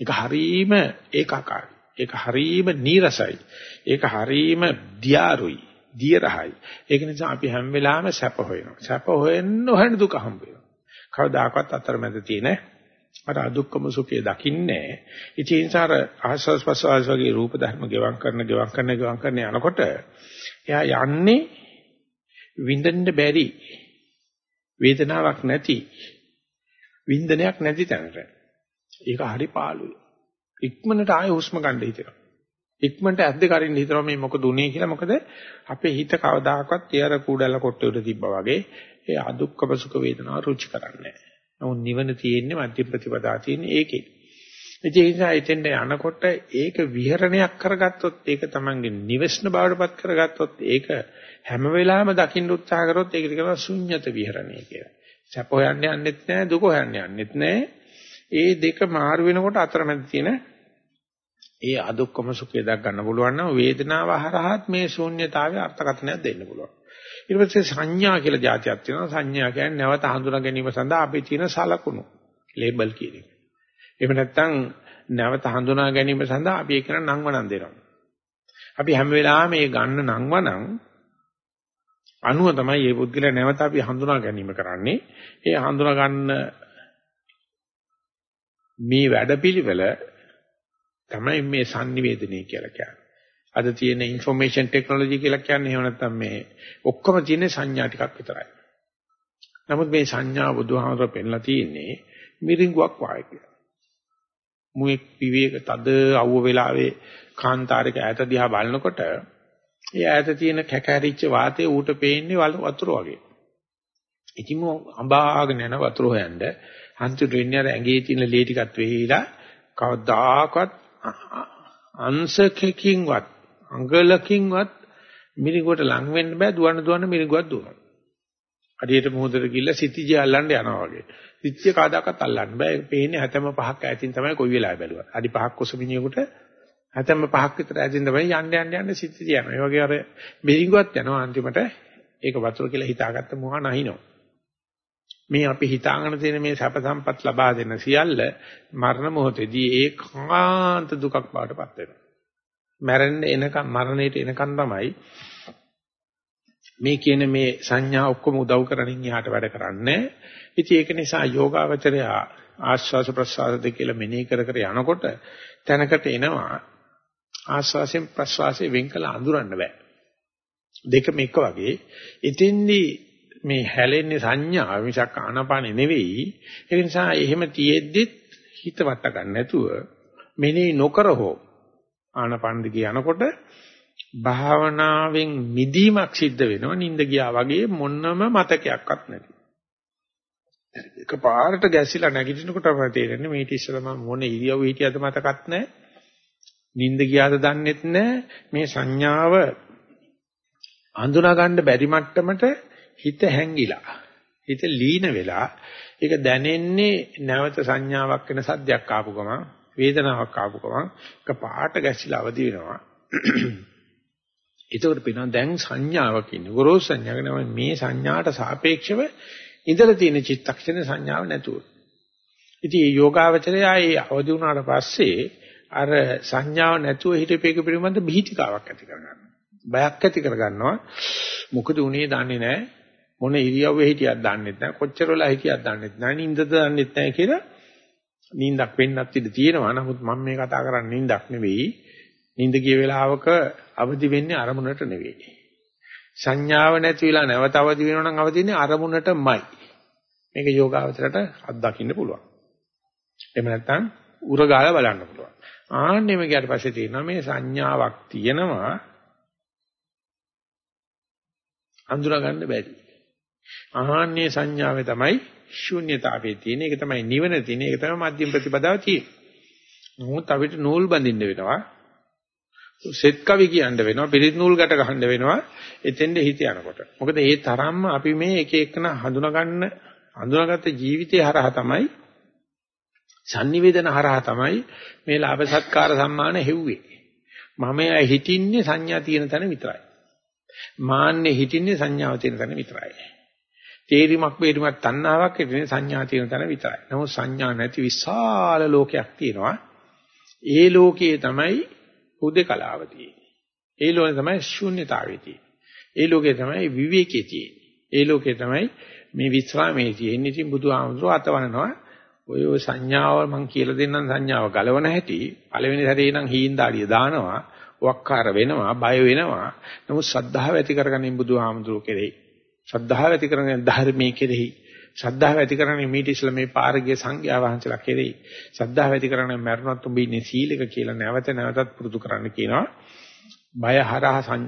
ඒක හරීම ඒකාකාරයි. ඒක හරීම නීරසයි. ඒක හරීම දියාරුයි. දියරහයි. ඒක නිසා අපි හැම වෙලාවෙම සැප හොයනවා. සැප හොයන්න හොයන දුක හම්බ වෙනවා. කවදාකවත් අතරමැද තියෙන අර අදුක්කම සුඛය දකින්නේ. ඉතින් සාර ආස්වාස් ප්‍රසවාස වගේ රූප ධර්ම ගෙවම් කරන ගෙවම් කරන ගෙවම් කරන යනකොට එයා යන්නේ විඳින්න බැරි වේදනාවක් නැති වින්දනයක් නැති තැනට. ඒක හරි පාළුයි. ඉක්මනට ආයෙ හුස්ම ගන්න හිතෙනවා. ඉක්මනට ඇද්ද කරින්න හිතනවා මේ මොකද උනේ කියලා. මොකද අපේ හිත කවදාකවත් තියර කුඩල කොට්ටේ උඩ තිබ්බා වගේ ඒ අදුක්කම සුඛ වේදනාව රුචි කරන්නේ නැහැ. නමුත් නිවන තියෙන්නේ මධ්‍ය ප්‍රතිපදා තියෙන්නේ ඒකේ. ඒ නිසා එතෙන්ට යනකොට ඒක විහරණයක් කරගත්තොත් ඒක තමන්ගේ නිවස්න බවටපත් කරගත්තොත් ඒක හැම වෙලාවෙම දකින්න උත්සාහ කරොත් ඒකට කියනවා ශුන්්‍යත විහරණය කියලා. සැප හොයන්න යන්නෙත් නැහැ දුක හොයන්න යන්නෙත් නැහැ. ඒ දෙක මාරු වෙනකොට අතරමැද තියෙන ඒ අදුක්කම සුඛය දක් ගන්න පුළුවන් නම් වේදනාව හරහාත් මේ ශූන්‍යතාවයේ අර්ථකථනයක් දෙන්න පුළුවන්. ඊට පස්සේ සංඥා කියලා જાතියක් තියෙනවා. සංඥා කියන්නේ නැවත හඳුනා ගැනීම සඳහා අපි තියෙන සලකුණු ලේබල් කියන එක. එහෙම නැත්නම් නැවත හඳුනා ගැනීම සඳහා අපි ඒක නම් වණන් දෙනවා. අපි හැම වෙලාවෙම මේ ගන්න නම් වණන් අනුව තමයි මේ පුද්ගලයා නැවත අපි හඳුනා ගැනීම කරන්නේ. ඒ හඳුනා ගන්න මේ වැඩපිළිවෙල තමයි මේ sannivedanaya කියලා කියන්නේ. අද තියෙන ইনফෝමේෂන් ටෙක්නොලොජි කියලා කියන්නේ එහෙම නැත්නම් මේ ඔක්කොම තියෙන සංඥා ටිකක් විතරයි. නමුත් මේ සංඥා බුදුහාමර පෙන්ලා තියෙන්නේ මිරිඟුවක් වායි කියලා. මුෙක් විවේක තද අවුව වෙලාවේ කාන්තාරික ඈත දිහා බලනකොට ඒ ඈත තියෙන කැකැරිච්ච වාතය ඌට පේන්නේ වතුර වගේ. ඉතින් අඹාගෙන යන වතුර හොයන්න හන්සුට වෙන්නේ අර ඇඟේ තියෙන ලේ ටිකත් වෙහිලා කවදාකවත් අංශකකින්වත් අඟලකින්වත් මිරිඟුවට ලං වෙන්න බෑ දුවන දුවන මිරිඟුවක් දුවනවා. හරියට මොහොතට ගිහිල්ලා සිටිජය අල්ලන්න යනවා වගේ. සිටිජය කාදාකත් අල්ලන්න බෑ. ඒක පේන්නේ හැතැම්ම පහක් ඈතින් තමයි කොයි වෙලාවෙ බැලුවා. අඩි පහක් කොසමිනියෙකුට හැතැම්ම පහක් විතර ඈතින් තමයි යන්න යන්න යන්න සිටිජය යනවා. ඒ වගේ අර මිරිඟුවක් යනවා අන්තිමට ඒක වතුර කියලා හිතාගත්ත මොහා නැහිනවා. මේ අපි හිතාගෙන තියෙන මේ සැප සම්පත් ලබා දෙන සියල්ල මරණ මොහොතේදී ඒකාන්ත දුකක් බවටපත් වෙනවා. මැරෙන්න එනකම් මරණයට එනකම් තමයි මේ කියන මේ සංඥා ඔක්කොම උදව් කරමින් යාට වැඩ කරන්නේ. ඉතින් ඒක නිසා යෝගාවචරය ආස්වාස ප්‍රසආස දෙක කියලා මෙනෙහි කර කර යනකොට තැනකට එනවා ආස්වාසයෙන් ප්‍රසවාසයෙන් වෙන් කළ අඳුරන්න බෑ. දෙකම එක වගේ. ඉතින්දී මේ හැලෙන්නේ සංඥා මිසක් ආනපානෙ නෙවෙයි. ඒ නිසා එහෙම තියෙද්දිත් හිත වට ගන්න නැතුව මෙනෙහි නොකර හෝ ආනපන දිගේ යනකොට භාවනාවෙන් මිදීමක් සිද්ධ වෙනවා නිින්ද ගියා වගේ මොන්නම මතකයක්වත් නැති. එක පාරට ගැසිලා නැගිටිනකොටම තේරෙන්නේ මේ ඉතිස්සල මම මොන ඉරියව්ව හිටියද මතකත් නැහැ. නිින්ද ගියාද දන්නෙත් නැහැ. මේ සංඥාව අඳුනා ගන්න බැරි මට්ටමට හිත හැංගිලා හිත ලීන වෙලා ඒක දැනෙන්නේ නැවත සංඥාවක් වෙන සද්දයක් ආපු ගමන් වේදනාවක් ආපු ගමන් ඒක පාට ගැසිලා අවදි වෙනවා. ඒකෝට පිනවා දැන් සංඥාවක් ඉන්නේ. ගොරෝසු සංඥාවක් නම මේ සංඥාට සාපේක්ෂව ඉඳලා තියෙන චිත්තක්ෂණ සංඥාව නැතුව. ඉතින් මේ යෝගාවචරය ආයේ අවදි වුණාට පස්සේ අර සංඥාව නැතුව හිතපේක පිළිබඳ බීතිකාවක් ඇති කරගන්නවා. බයක් ඇති කරගන්නවා. මොකද උනේ දන්නේ නැහැ. මොන ඉරියව්වේ හිටියත් දන්නෙත් නැහැ. කොච්චර වෙලා හිටියත් දන්නෙත් නැහැ. නිින්දද දන්නෙත් නැහැ කියලා නිින්දක් වෙන්නත් ඉඩ තියෙනවා. නමුත් මම මේ කතා කරන්නේ නිින්දක් නෙවෙයි. නිින්ද ගිය වෙලාවක අවදි වෙන්නේ අරමුණට නෙවෙයි. සංඥාව නැති වෙලා නැවත අවදි වෙනවා නම් අවදි වෙන්නේ අරමුණටමයි. මේක යෝගාවචරයට අත්දකින්න පුළුවන්. එහෙම නැත්නම් උරගාලා බලන්න පුළුවන්. ආන්නෙම ගියට පස්සේ තියෙනවා මේ සංඥාවක් තියෙනවා. අඳුරා ගන්න බැරි. ආහන්නේ සංඥාවේ තමයි ශූන්‍යතාවයේ තියෙන. ඒක තමයි නිවන තියෙන. ඒක තමයි මධ්‍යම ප්‍රතිපදාව තියෙන්නේ. නමුත් අපිට නූල් බඳින්න වෙනවා. සෙත් කවි කියන්න වෙනවා. පිරිත් නූල් ගැට ගහන්න වෙනවා. එතෙන්ද හිත යනකොට. මොකද ඒ තරම්ම අපි මේ එක එකන හඳුනාගන්න හඳුනාගත්ත ජීවිතය හරහා තමයි sannivedana හරහා තමයි මේ ලාභ සත්කාර සම්මාන හෙව්වේ. මම හිතින්නේ සංඥා තියෙන තැන විතරයි. මාන්නේ හිටින්නේ සංඥාව තියෙන තැන විතරයි. තේරිමක් බේරිමක් තණ්හාවක් හිටින්නේ සංඥා තියෙන තැන විතරයි. නමුත් සංඥා නැති විශාල ලෝකයක් තියෙනවා. ඒ ලෝකයේ තමයි හුදේකලාව තියෙන්නේ. ඒ ලෝකේ තමයි ශූන්‍යතාවය තියෙන්නේ. ඒ ලෝකේ තමයි විවේකයේ තියෙන්නේ. ඒ ලෝකේ තමයි මේ විස්රාමයේ තියෙන්නේ. ඉතින් බුදුහාමුදුරුවෝ අතවනනවා ඔය ඔය සංඥාව මම කියලා දෙන්නම් සංඥාව ගලවන හැටි පළවෙනි සැරේ නම් හීන්දාඩිය දානවා වක්කාර වෙනවා බය වෙනවා නමුත් ශ්‍රද්ධාව ඇති කරගන්නේ බුදුහාමුදුරුවෝ කෙරෙහි ශ්‍රද්ධාව ඇති කරගන්නේ ධර්මයේ කෙරෙහි ශ්‍රද්ධාව ඇති කරගන්නේ මීට ඉස්සල මේ පාරගිය සංඝයා වහන්සේලා කෙරෙහි ශ්‍රද්ධාව ඇති කරගන්නේ මරණත් උඹ ඉන්නේ සීලක කියලා නැවත නැවතත් පුරුදු කරන්න කියනවා බය හරහා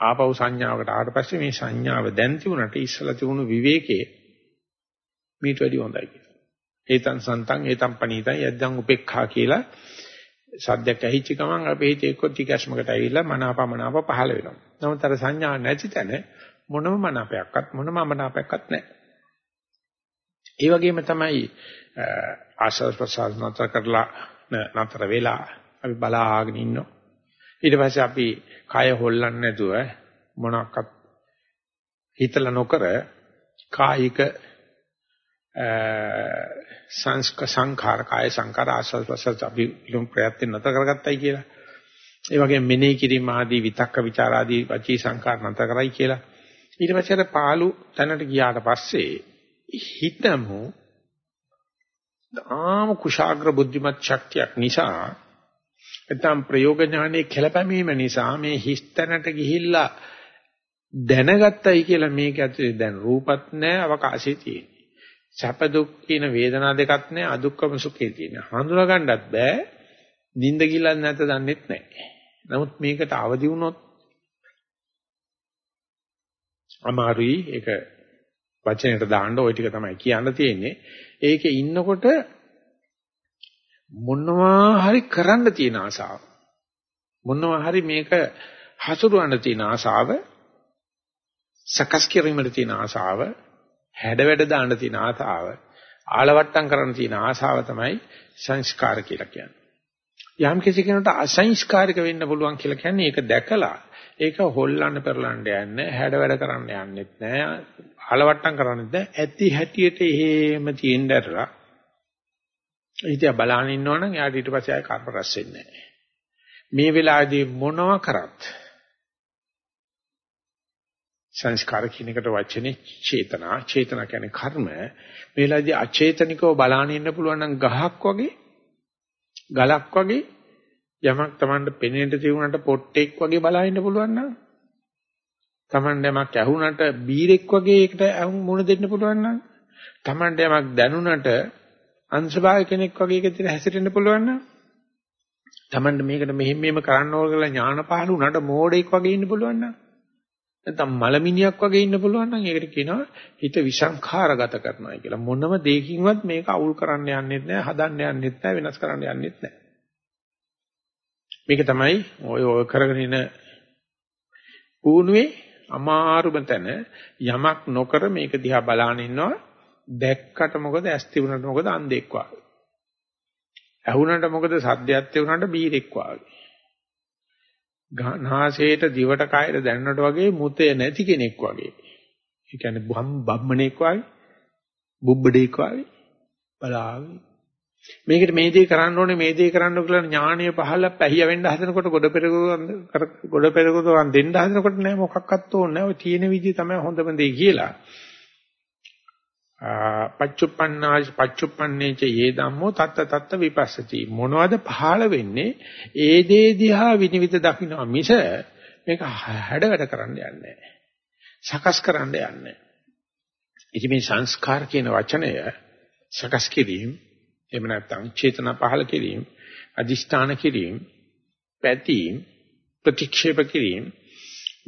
ආපෞ සංඥාවකට ආවට පස්සේ මේ සංඥාව දැන් තිබුණට ඉස්සලා තිබුණු විවේකයේ මීට වැඩි හොඳයි කියලා. ඒතන් සන්තං ඒතම් පණීතං යද්දං උපේක්ඛා කියලා සද්දයක් ඇහිච්ච ගමන් අපේ හිතේ එක්ක ටිකස්මකට ඇවිල්ලා මනාපමනාප පහළ වෙනවා. නමුත් අර සංඥා නැති තැන මොනම මනාපයක්වත් මොනම අමනාපයක්වත් නැහැ. ඒ වගේම තමයි ආශස් ප්‍රසාර නතර කරලා නතර වෙලා අපි බලාගෙන ඉන්නවා. ඊට පස්සේ අපි කය හොල්ලන්නේ නැතුව මොනක්වත් හිතලා නොකර කායික සංස්ක සංඛාර කාය සංඛාර ආස්වාද ප්‍රසස් අපි ලොම් ප්‍රයත්න නැත කරගත්තයි කියලා. ඒ වගේම මෙනෙහි කිරීම ආදී විතක්ක ਵਿਚාර ආදී වචී සංඛාර නැත කරයි කියලා. ඊට පස්සේ අර පාළු තැනට ගියාට පස්සේ හිතමු ආම කුශාග්‍ර බුද්ධිමත් ශක්තියක් නිසා නැත්නම් ප්‍රයෝග ඥානයේ කෙලපැමීම නිසා මේ හිස්තැනට ගිහිල්ලා දැනගත්තයි කියලා මේක ඇතුලේ දැන් රූපත් නැහැ අවකාශයේ තියෙන. සැප දුක් කියන වේදනා දෙකක් නැහැ අදුක්කම සුඛේ තියෙන. හඳුනා ගන්නත් බෑ. නිින්ද කියලා නැත දන්නෙත් නැහැ. නමුත් මේකට අවදි වුණොත් අමාරුයි ඒක වචනයට දාන්න ওই ටික තමයි කියන්න තියෙන්නේ. ඒකේ ඉන්නකොට මොනවා හරි කරන්න තියෙන ආසාව. මොනවා හරි මේක හසුරවන්න තියෙන ආසාව සකස් කිරීමට තියෙන ආසාව හැඩවැඩ දාන්න තියෙන ආසාව ආලවට්ටම් කරන්න තියෙන ආසාව තමයි සංස්කාර කියලා කියන්නේ. යම් කිසි කෙනෙකුට අසංස්කාරික වෙන්න පුළුවන් කියලා කියන්නේ ඒක දැකලා ඒක හොල්ලන්න පෙරලන්න යන්නේ හැඩවැඩ කරන්න යන්නෙත් නෑ ආලවට්ටම් කරන්නෙත් නෑ. ඇති හැටියට එහෙම තියෙන්න ඇරලා ඉතින් බලන්න ඉන්නවනම් යාට ඊට පස්සේ ආය කර්ම රැස් වෙන්නේ නෑ. මේ වෙලාවේදී මොනවා කරත් සංස්කාර කියන එකට වචනේ චේතනා. චේතනා කියන්නේ කර්ම. මේලාදී අචේතනිකව බලාගෙන ඉන්න පුළුවන් නම් ගහක් වගේ ගලක් වගේ යමක් Tamanට පෙනෙන්න තියුණාට පොට්ටෙක් වගේ බලා ඉන්න පුළුවන් නම් Tamanට යමක් ඇහුණාට බීරෙක් වගේ ඒකට මුණ දෙන්න පුළුවන් නම් Tamanට යමක් දැනුණාට අංශභාග කෙනෙක් වගේ එකතර හැසිරෙන්න පුළුවන් නම් Tamanට මේකට මෙහෙම මෙහෙම කරන්න ඕන කියලා ඥාන පහළ වුණාට මෝඩෙක් වගේ ඉන්න පුළුවන් නම් නැත්නම් මලමිනියක් වගේ ඉන්න පුළුවන් නම් ඒකට කියනවා හිත විසංඛාරගත කරනවා කියලා. මොනම දෙයකින්වත් මේක අවුල් කරන්න යන්නෙත් නැහැ, හදන්න යන්නෙත් නැහැ, වෙනස් කරන්න යන්නෙත් නැහැ. මේක තමයි ඔය ඔය කරගෙන ඉන ඌණුවේ අමාරුම තැන යමක් නොකර මේක දිහා බලාගෙන ඉන්නවා දැක්කට මොකද ඇස් තිබුණාට මොකද අන්ධෙක් වාගේ. ඇහුණාට මොකද සද්දයක් තිබුණාට බීරෙක් වාගේ. නාසයට දිවට කයට දැනනට වගේ මුතේ නැති කෙනෙක් වගේ. ඒ කියන්නේ බම්මණෙක් වගේ, බුබ්බඩෙක් වගේ බලාවි. මේකට මේ දේ කරන්න ඕනේ මේ දේ කරන්න කියලා ඥානීය පහළ පැහිය වෙන්න හදනකොට ගොඩ පෙරකුවන් ගොඩ පෙරකුවන් දෙන්න හදනකොට නෑ මොකක්වත් ඕනේ නෑ ඔය තියෙන විදිහ තමයි හොඳම දේ කියලා. පච්චුප්පන්නාජ පච්චුප්පන්නේච යේ ධම්මෝ තත්ත තත්ත විපස්සති. මොනවද පහළ වෙන්නේ? ඒ දේ දිහා විනිවිද දකින්න මිස මේක හැඩ වැඩ කරන්න යන්නේ සකස් කරන්න යන්නේ ඉතින් මේ සංස්කාර කියන වචනය සකස් කිරීම එහෙම නැත්නම් චේතනා පහළ කිරීම අදිෂ්ඨාන කිරීම පැතීම ප්‍රතික්ෂේප කිරීම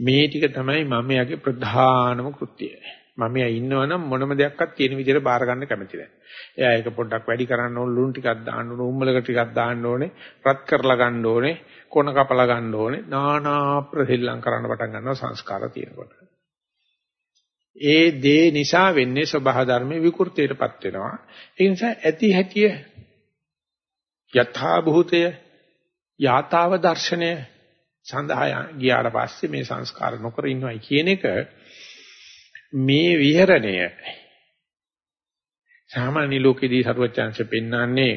මේ ටික තමයි මම යගේ ප්‍රධානම කෘත්‍යය. මම එයා ඉන්නවනම් මොනම දෙයක්වත් තියෙන විදිහට බාර ගන්න කැමති නැහැ. එයා ඒක පොඩ්ඩක් වැඩි කරන්න ඕන ලුණු ටිකක් දාන්න ඕන උම්මලක ටිකක් දාන්න ඕනේ රත් කරලා ගන්න ඕනේ කොන කපලා ගන්න ඕනේ නානා ප්‍රතිල්ලං කරන්න පටන් ගන්නවා සංස්කාර තියෙනකොට. ඒ දේ නිසා වෙන්නේ සබහ ධර්මයේ විකෘතියටපත් වෙනවා. ඒ නිසා ඇති හැටිය යථා භූතය යථාව දර්ශනය සඳහා ගියාට පස්සේ මේ සංස්කාර නොකර ඉන්නවයි කියන එක මේ විහරණය සාමාන්‍ය ලෝකෙදී සරුවචාන්ස පෙන්වන්නේ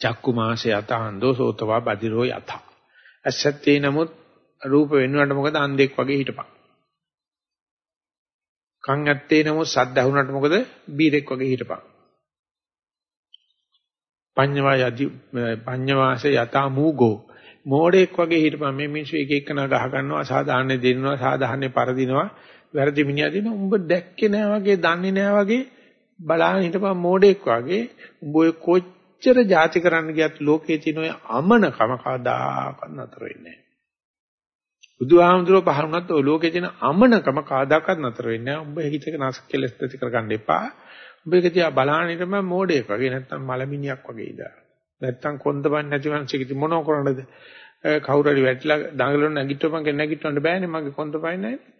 චක්කු මාසේ යතහඳෝ සෝතවා බදිරෝ යත. ඇසත්තේ නමුත් රූප වෙනුවට මොකද අන්ධෙක් වගේ හිටපන්. කන් ඇත්තේ නමුත් සද්ද ඇහුනට මොකද බීරෙක් වගේ හිටපන්. පඤ්ඤවා යදි පඤ්ඤවාසේ යතා මූගෝ මෝඩෙක් වගේ හිටපන් මේ මිනිස්සු එක එකන ගහ ගන්නවා සාධාරණ දෙන්නවා සාධාරණ පරදිනවා වැරදි මිනිහා දිනවා උඹ දැක්කේ නෑ වගේ දන්නේ නෑ වගේ බලාගෙන හිටපන් මෝඩෙක් වගේ. උඹ ඔය කොච්චර ಜಾති කරන්න ගියත් ලෝකේ තියෙන ඔය අමනකම කවදාකවත් නතර වෙන්නේ නෑ. බුදුහාමුදුරුවෝ පහරුණත් ඔය ලෝකේ තියෙන අමනකම කවදාකවත් නතර වෙන්නේ නෑ. උඹ හිතක නැස් කෙලස් ඇති කරගන්න එපා. උඹ ඒක තියා බලාගෙන හිටපන් මෝඩෙක් වගේ නැත්තම් මලමිනියක් වගේ ඉඳලා. නැත්තම් කොන්දපන් නැති මනසෙක මොනව කරන්නද? කවුරු හරි වැටිලා දඟලන නැගිටවපන් කියන නැගිටවන්න බෑනේ. මගේ කොන්දපයි නැහැ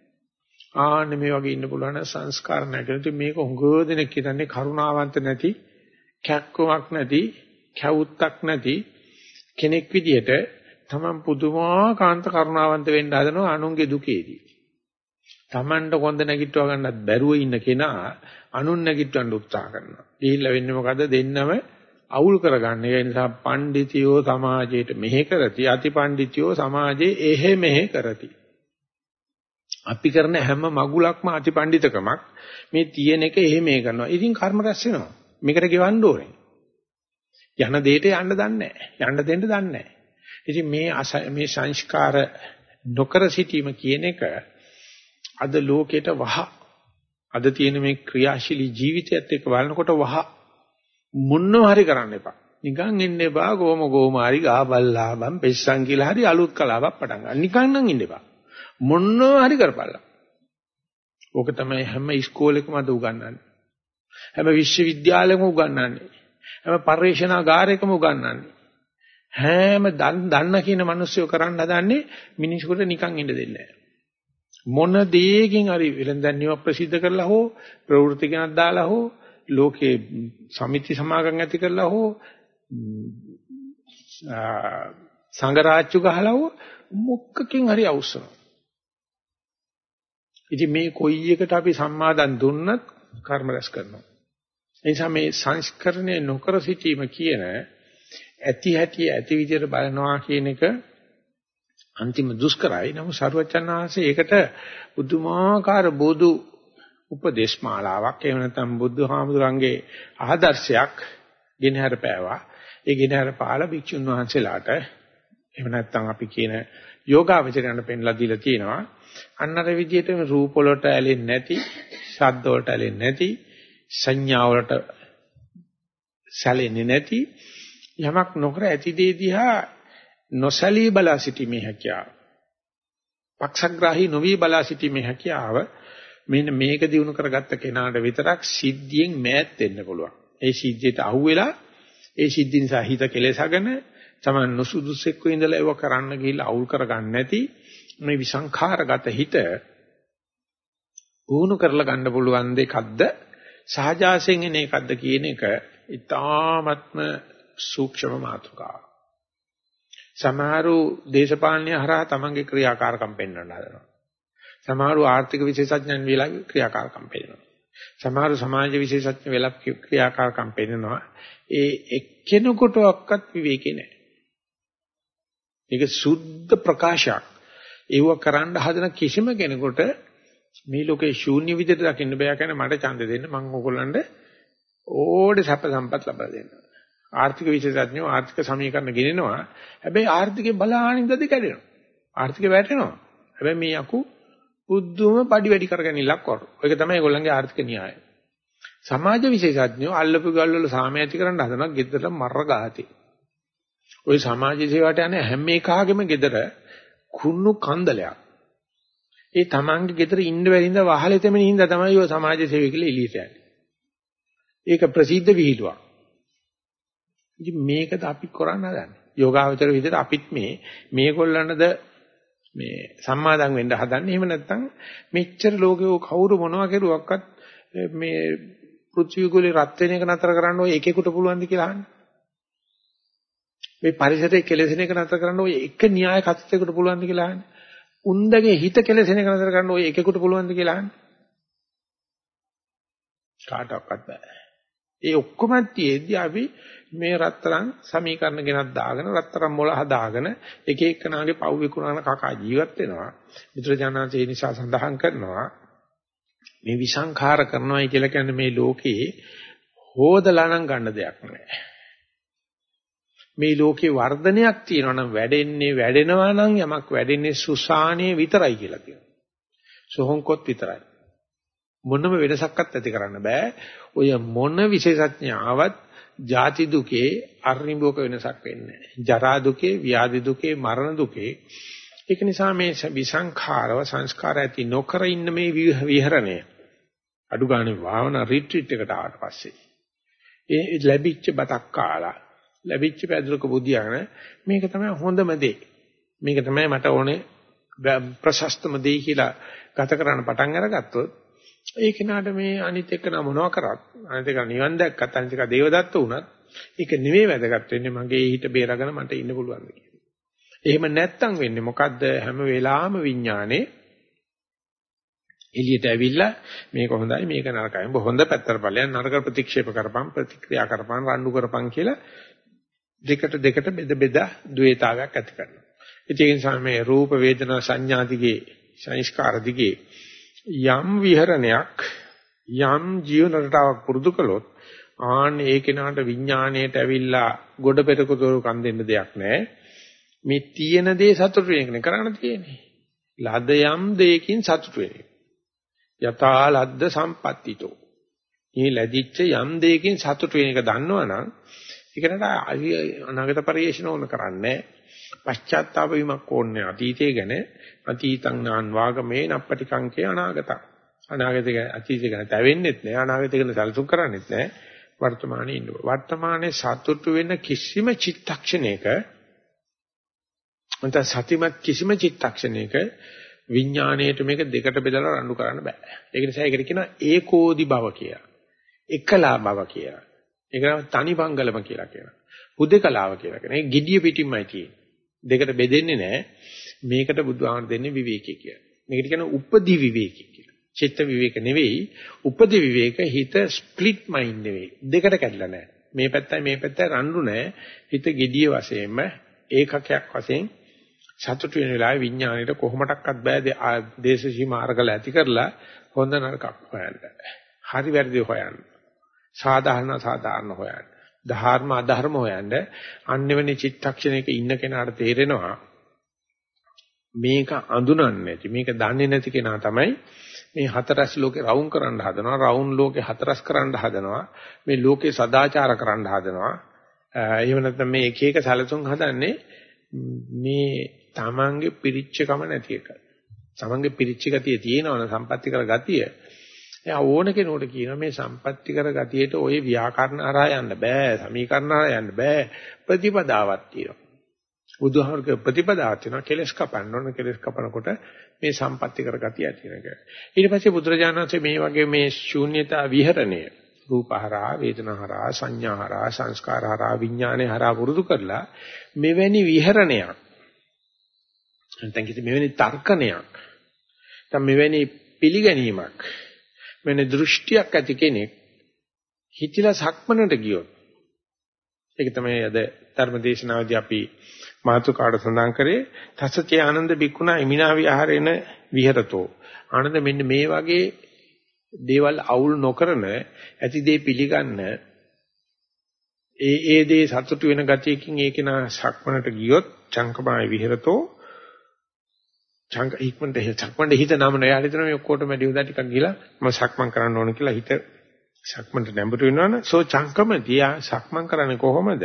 ආන්න මේ වගේ ඉන්න පුළුවන් සංස්කාර නැගලට මේක හුඟ දෙනෙක් හිතන්නේ කරුණාවන්ත නැති කැක්කමක් නැති කැවුත්තක් නැති කෙනෙක් විදියට තමන් පුදුමාකාන්ත කරුණාවන්ත වෙන්න හදනවා අනුන්ගේ දුකේදී. තමන්ට කොන්ද නැගිටව ගන්නත් බැරුව ඉන්න කෙනා අනුන් නැගිටවන්න උත්සාහ කරනවා. ගිහිල්ලා වෙන්නේ මොකද දෙන්නම අවුල් කරගන්න. ඒ නිසා පඬිතියෝ සමාජයට මෙහෙ කරති, අතිපඬිතියෝ සමාජයේ එහෙ මෙහෙ කරති. අපි කරන හැම මගුලක්ම අතිපඬිතකමක් මේ තියෙන එක එහෙ මේ කරනවා. ඉතින් කර්ම රැස් වෙනවා. මේකට ගෙවන්න ඕනේ. යන දෙයට යන්න දන්නේ නැහැ. යන්න දෙන්න දන්නේ නැහැ. ඉතින් මේ මේ සංස්කාර නොකර සිටීම කියන එක අද ලෝකෙට වහ අද තියෙන මේ ක්‍රියාශීලී ජීවිතයත් එක්ක බලනකොට වහ මොනව හරි කරන්න එපා. නිකන් ඉන්න එපා කොම කොමාරි ගාබල්ලාබම් පෙස්සන් කියලා හරි අලුත් කලාවක් පටන් ගන්න. නිකන් නම් ඉන්න එපා. මොනව හරි කරපල්ලා. ඕක තමයි හැම ඉස්කෝලේකම අද උගන්වන්නේ. හැම විශ්වවිද්‍යාලෙකම උගන්වන්නේ. හැම පරිශනාගාරයකම උගන්වන්නේ. හැම දන්න කියන මිනිස්සු කරන්න හදන්නේ මිනිසුන්ට නිකන් ඉන්න දෙන්නේ නැහැ. මොන දෙයකින් හරි වෙලඳන් නියම ප්‍රසිද්ධ කරලා හෝ ප්‍රවෘත්ති ගැනක් දාලා හෝ ලෝකේ සමිති සමාගම් ඇති කරලා හෝ සංගරාජ්‍ය ගහලා හෝ මොකකින් හරි අවශ්‍යයි. ඉතින් මේ කොයි එකට අපි සම්මාදන් දුන්නත් කර්ම රැස් කරනවා. ඒ නිසා මේ සංස්කරණය නොකර සිටීම කියන ඇති හැටි ඇති විදිහට බලනවා කියන එක අන්තිම දුෂ්කරයි. නමුත් සරුවචනාංශය ඒකට බුදුමාකාර බෝධු උපදේශමාලාවක් එහෙම නැත්නම් බුදුහාමුදුරන්ගේ ආදර්ශයක් ගෙනහැර පෑවා. ඒ ගෙනහැර පාලා භික්ෂුන් වහන්සේලාට එහෙම නැත්නම් අපි කියන යෝගාවචරයන්ට පෙන්ලා දීලා තියෙනවා. අන්නර විදිහටම රූප වලට ඇලෙන්නේ නැති, ශබ්ද වලට ඇලෙන්නේ නැති, සංඥා වලට සැලෙන්නේ නැති යමක් නොකර ඇති දේ දිහා නොසලී බලා සිටීමේ හැකියාව. පක්ෂග්‍රාහී නොවි බලා සිටීමේ හැකියාව මෙන්න මේක දිනු කරගත්ත කෙනාට විතරක් සිද්ධියෙන් මෑත් වෙන්න පුළුවන්. ඒ සිද්ධියට අහුවෙලා ඒ සිද්ධි නිසා හිත කෙලෙසගෙන තමයි නුසුදුසෙක් වෙඳලා ඒව කරන්න ගිහිල්ලා අවුල් කරගන්න නැති මේ විසංඛාරගත හිත වුණු කරලා ගන්න පුළුවන් දෙකක්ද සහජාසයෙන් එන එකක්ද කියන එක ඊ타ත්ම සූක්ෂම මාතෘකාවක්. සමහරු දේශපාලනය හරහා තමන්ගේ ක්‍රියාකාරකම් පෙන්වන්න හදනවා. සමහරු ආර්ථික විශේෂඥයන් වෙලා ක්‍රියාකාරකම් පෙන්වනවා. සමහරු සමාජ විශේෂඥ වෙලා ක්‍රියාකාරකම් පෙන්වනවා. ඒ එක්කෙනෙකුටවත් විවේකේ නැහැ. මේක සුද්ධ ප්‍රකාශයක්. ඒව කරන්න හදන කිසිම කෙනෙකුට මේ ලෝකේ ශූන්‍ය විදිහට දකින්න බෑ කියන්නේ මට ඡන්ද දෙන්න මම ඕගොල්ලන්ට ඕඩේ සැප සම්පත් ලබා දෙන්නවා. ආර්ථික විශේෂඥයෝ ආර්ථික සමීකරණ ගෙනෙනවා. හැබැයි ආර්ථිකේ බලාගෙන ඉඳදී කැඩෙනවා. ආර්ථිකේ වැටෙනවා. හැබැයි මේ අකු බුද්ධුම පඩි වැඩි කරගෙන ඉලක්ක වරු. ඒක තමයි ඒගොල්ලන්ගේ ආර්ථික න්‍යාය. සමාජ විශේෂඥයෝ අල්ලපු ගල් වල සාමය ඇති කරන්න හදනවා ගෙදර මර ගහතේ. ওই සමාජ සේවයට යන හැම එකාගෙම ගෙදර කුණු කන්දලයක්. ඒ තමන්ගේ ගෙදර ඉන්න බැරි ඉඳ වහලෙ තෙමෙන හින්දා තමයි ඔය සමාජ සේවය කියලා එළියට යන්නේ. ඒක ප්‍රසිද්ධ විහිළුවක්. ඉතින් මේකද අපි කරන්න හදන්නේ. යෝගාවචර විදිහට අපිත් මේ මේගොල්ලන්ද මේ සම්මාදම් වෙන්න හදන්නේ. එහෙම නැත්නම් මෙච්චර ලෝකේ කවුරු මොනවා කරුවක්වත් මේ පෘථිවි ගෝලේ රත් වෙන එක නතර කරන්න ඔය එකෙකුට පුළුවන්ද කියලා අහන්නේ. මේ පරිසරයේ කෙලෙසෙන එක නතර කරන්න ඔය එක න්‍යාය කතිතයකට පුළුවන්ද කියලා අහන්නේ. උන්දගේ හිත කෙලෙසෙන එක නතර කරන්න ඔය එකෙකුට පුළුවන්ද කියලා අහන්නේ. කාටවත් බෑ. ඒ ඔක්කොම තියේදී අපි මේ රත්තරන් සමීකරණ ගෙනත් දාගෙන රත්තරන් මොළ හදාගෙන එක එකනාගේ පව් විකුණන කකා ජීවත් වෙනවා. මිත්‍රජානන්සේ ඒ නිසා සඳහන් කරනවා මේ විසංඛාර කරනවායි කියලා කියන්නේ මේ ලෝකේ හොදලා නම් ගන්න දෙයක් නෑ. මේ ලෝකේ වර්ධනයක් තියෙනවා නම් වැඩෙන්නේ වැඩෙනවා නම් යමක් වැඩෙන්නේ සුසානේ විතරයි කියලා කියනවා. සෝහොන්කොත් විතරයි. මොනම වෙනසක්වත් ඇති කරන්න බෑ. ඔය මොන විශේෂඥාවත් ජාති දුකේ අර්නිබෝක වෙනසක් වෙන්නේ නැහැ. ජරා දුකේ, ව්‍යාධි දුකේ, මරණ දුකේ. ඒක නිසා මේ විසංඛාරව සංස්කාර ඇති නොකර ඉන්න මේ විහරණය අඩු ගානේ භාවනා රිට්‍රීට් එකට ආවට පස්සේ ඒ ලැබිච්ච බතක් කාලා ලැබිච්ච පැදුරක බුදියාගෙන මේක තමයි හොඳම දේ. මේක තමයි මට ඕනේ ප්‍රශස්තම දේ කියලා ගත කරන්න පටන් අරගත්තොත් ඒ කෙනාට මේ අනිත් එක නම මොනවා කරත් අනිත් එක නිවන් දැක්කත් අනිත් එක දේවදත්ත වුණත් ඒක නෙමෙයි වැදගත් වෙන්නේ මගේ හිත බේරගෙන මට ඉන්න පුළුවන් කියලා. එහෙම නැත්තම් වෙන්නේ මොකද්ද හැම වෙලාවෙම විඥානේ එළියට ඇවිල්ලා මේක හොඳයි මේක නරකයි. ඔබ හොඳ පැත්තට ඵලයන් නරක ප්‍රතික්ෂේප කරපම් ප්‍රතික්‍රියා කරපම් රණ්ඩු කරපම් කියලා දෙකට දෙකට බෙද බෙදා ද්වේතාවයක් ඇති කරනවා. ඒ නිසා මේ රූප වේදනා සංඥා දිගේ සංස්කාර දිගේ යම් විහරණයක් යම් ජීවන රටාවක් පුරුදු කළොත් ආන්න ඒ කෙනාට විඥාණයට ඇවිල්ලා ගොඩ පෙරක දොර කන් දෙන්න දෙයක් නැහැ. මේ තියෙන දේ සතුට වෙන එකනේ කරන්න තියෙන්නේ. ලද යම් දෙයකින් සතුට වෙන එක. යතා ලද්ද සම්පත්තිතෝ. මේ ලැබිච්ච යම් දෙයකින් සතුට වෙන එක දන්නවනම් ඒකට අනාගත පරිේශන ඕන කරන්නේ පශ්චාත්තාප වීමක් ඕනේ අතීතය ගැන. අතීතං නාන් වාගමේ නප්පටිකංකේ අනාගතං. අනාගතය ගැන අතීතය ගැන තැවෙන්නෙත් නෑ. අනාගතය ගැන සැලසුම් කරන්නෙත් නෑ. වර්තමානයේ ඉන්න වර්තමානයේ සතුටු වෙන කිසිම චිත්තක්ෂණයක අන්ත සතිමත් කිසිම චිත්තක්ෂණයක විඥාණයට මේක දෙකට බෙදලා රණ්ඩු කරන්න බෑ. ඒක නිසා ඒකට කියනවා ඒකෝදි භව කියලා. එකලා භව කියලා. ඒක තනි බංගලම කියලා කියනවා හුදේකලාව කියලා කියනවා ඒ gediya පිටින්මයි තියෙන්නේ දෙකට බෙදෙන්නේ නැහැ. මේකට බුදුහාමර දෙන්නේ විවේකී කියලා. මේකට කියන උපදි විවේකී කියලා. චිත්ත විවේක නෙවෙයි, උපදි විවේක හිත ස්ප්ලිට් මයින්ඩ් නෙවෙයි. දෙකට කැඩලා නැහැ. මේ පැත්තයි මේ පැත්තයි රණ්ඩු නැහැ. හිත gediye වශයෙන්ම ඒකකයක් වශයෙන් සතුටු වෙන වෙලාවේ විඥාණයට කොහොමඩක්වත් බෑ දේශ සීමා අරගල ඇති කරලා හොඳ නරකක් හොයන්න. හරි වැරදි හොයන්න. සාධාරණ සාධාරණ හොයන්න. ධර්ම අධර්ම හොයන්න අන්නෙවෙනි චිත්තක්ෂණයක ඉන්න කෙනාට තේරෙනවා මේක අඳුනන්නේ නැති මේක දන්නේ නැති කෙනා තමයි මේ හතරස් ලෝකේ රවුම් කරන්න හදනවා රවුම් ලෝකේ හතරස් කරන්න හදනවා මේ ලෝකේ සදාචාර කරන්න හදනවා එහෙම නැත්නම් මේ එක එක සැලසුම් හදන්නේ මේ තමන්ගේ පිරිච්චකම නැති එක. තමන්ගේ පිරිච්ච ගතිය තියෙනවනේ සම්පත්‍ති කර ගතිය. එයා ඕන කෙනෙකුට කියනවා මේ සම්පත්‍ති කර ගතියට ওই ව්‍යාකරණ හරහා යන්න බෑ සමීකරණ හරහා යන්න බෑ ප්‍රතිපදාවක් තියෙනවා. බුදුහාමරගේ ප්‍රතිපදාවක් තියෙනවා කෙලස් කපන්න ඕන කෙලස් කපනකොට මේ සම්පත්‍ති කර ගතිය ඇති වෙනක ඊට පස්සේ බුදුරජාණන් වහන්සේ මේ වගේ මේ ශූන්‍යතා විහරණය රූපහරා වේදනහරා සංඥාහරා සංස්කාරහරා විඥානහරා පුරුදු කරලා මෙවැනි විහරණයක් නැත්නම් කිසි මෙවැනි තර්කණයක් නැත්නම් මෙවැනි පිළිගැනීමක් මෙන්න දෘෂ්ටියක් ඇති කෙනෙක් හිතිලා සක්මනට ගියොත් ඒක තමයි අද ධර්මදේශනාවේදී අපි මාතුකාට සඳහන් කරේ තසචේ ආනන්ද බික්ුණා ඉමිනා විහාරේන විහෙරතෝ. ආනන්ද මෙන්න මේ වගේ දේවල් අවුල් නොකරන ඇති දේ පිළිගන්න ඒ ඒ දේ සතුටු වෙන ගතියකින් ඒක නා සක්මනට ගියොත් චංකමාය විහෙරතෝ චංග ඉක්මනට සක්මන්ට හිත නම නෑ හිතන මේ ඔක්කොටම ඩියුදා ටිකක් ගිලා මම සක්මන් කරන්න ඕන කියලා හිත සක්මන්ට නැඹුරු වෙනවනේ සෝ චංකම තියා සක්මන් කරන්නේ කොහොමද?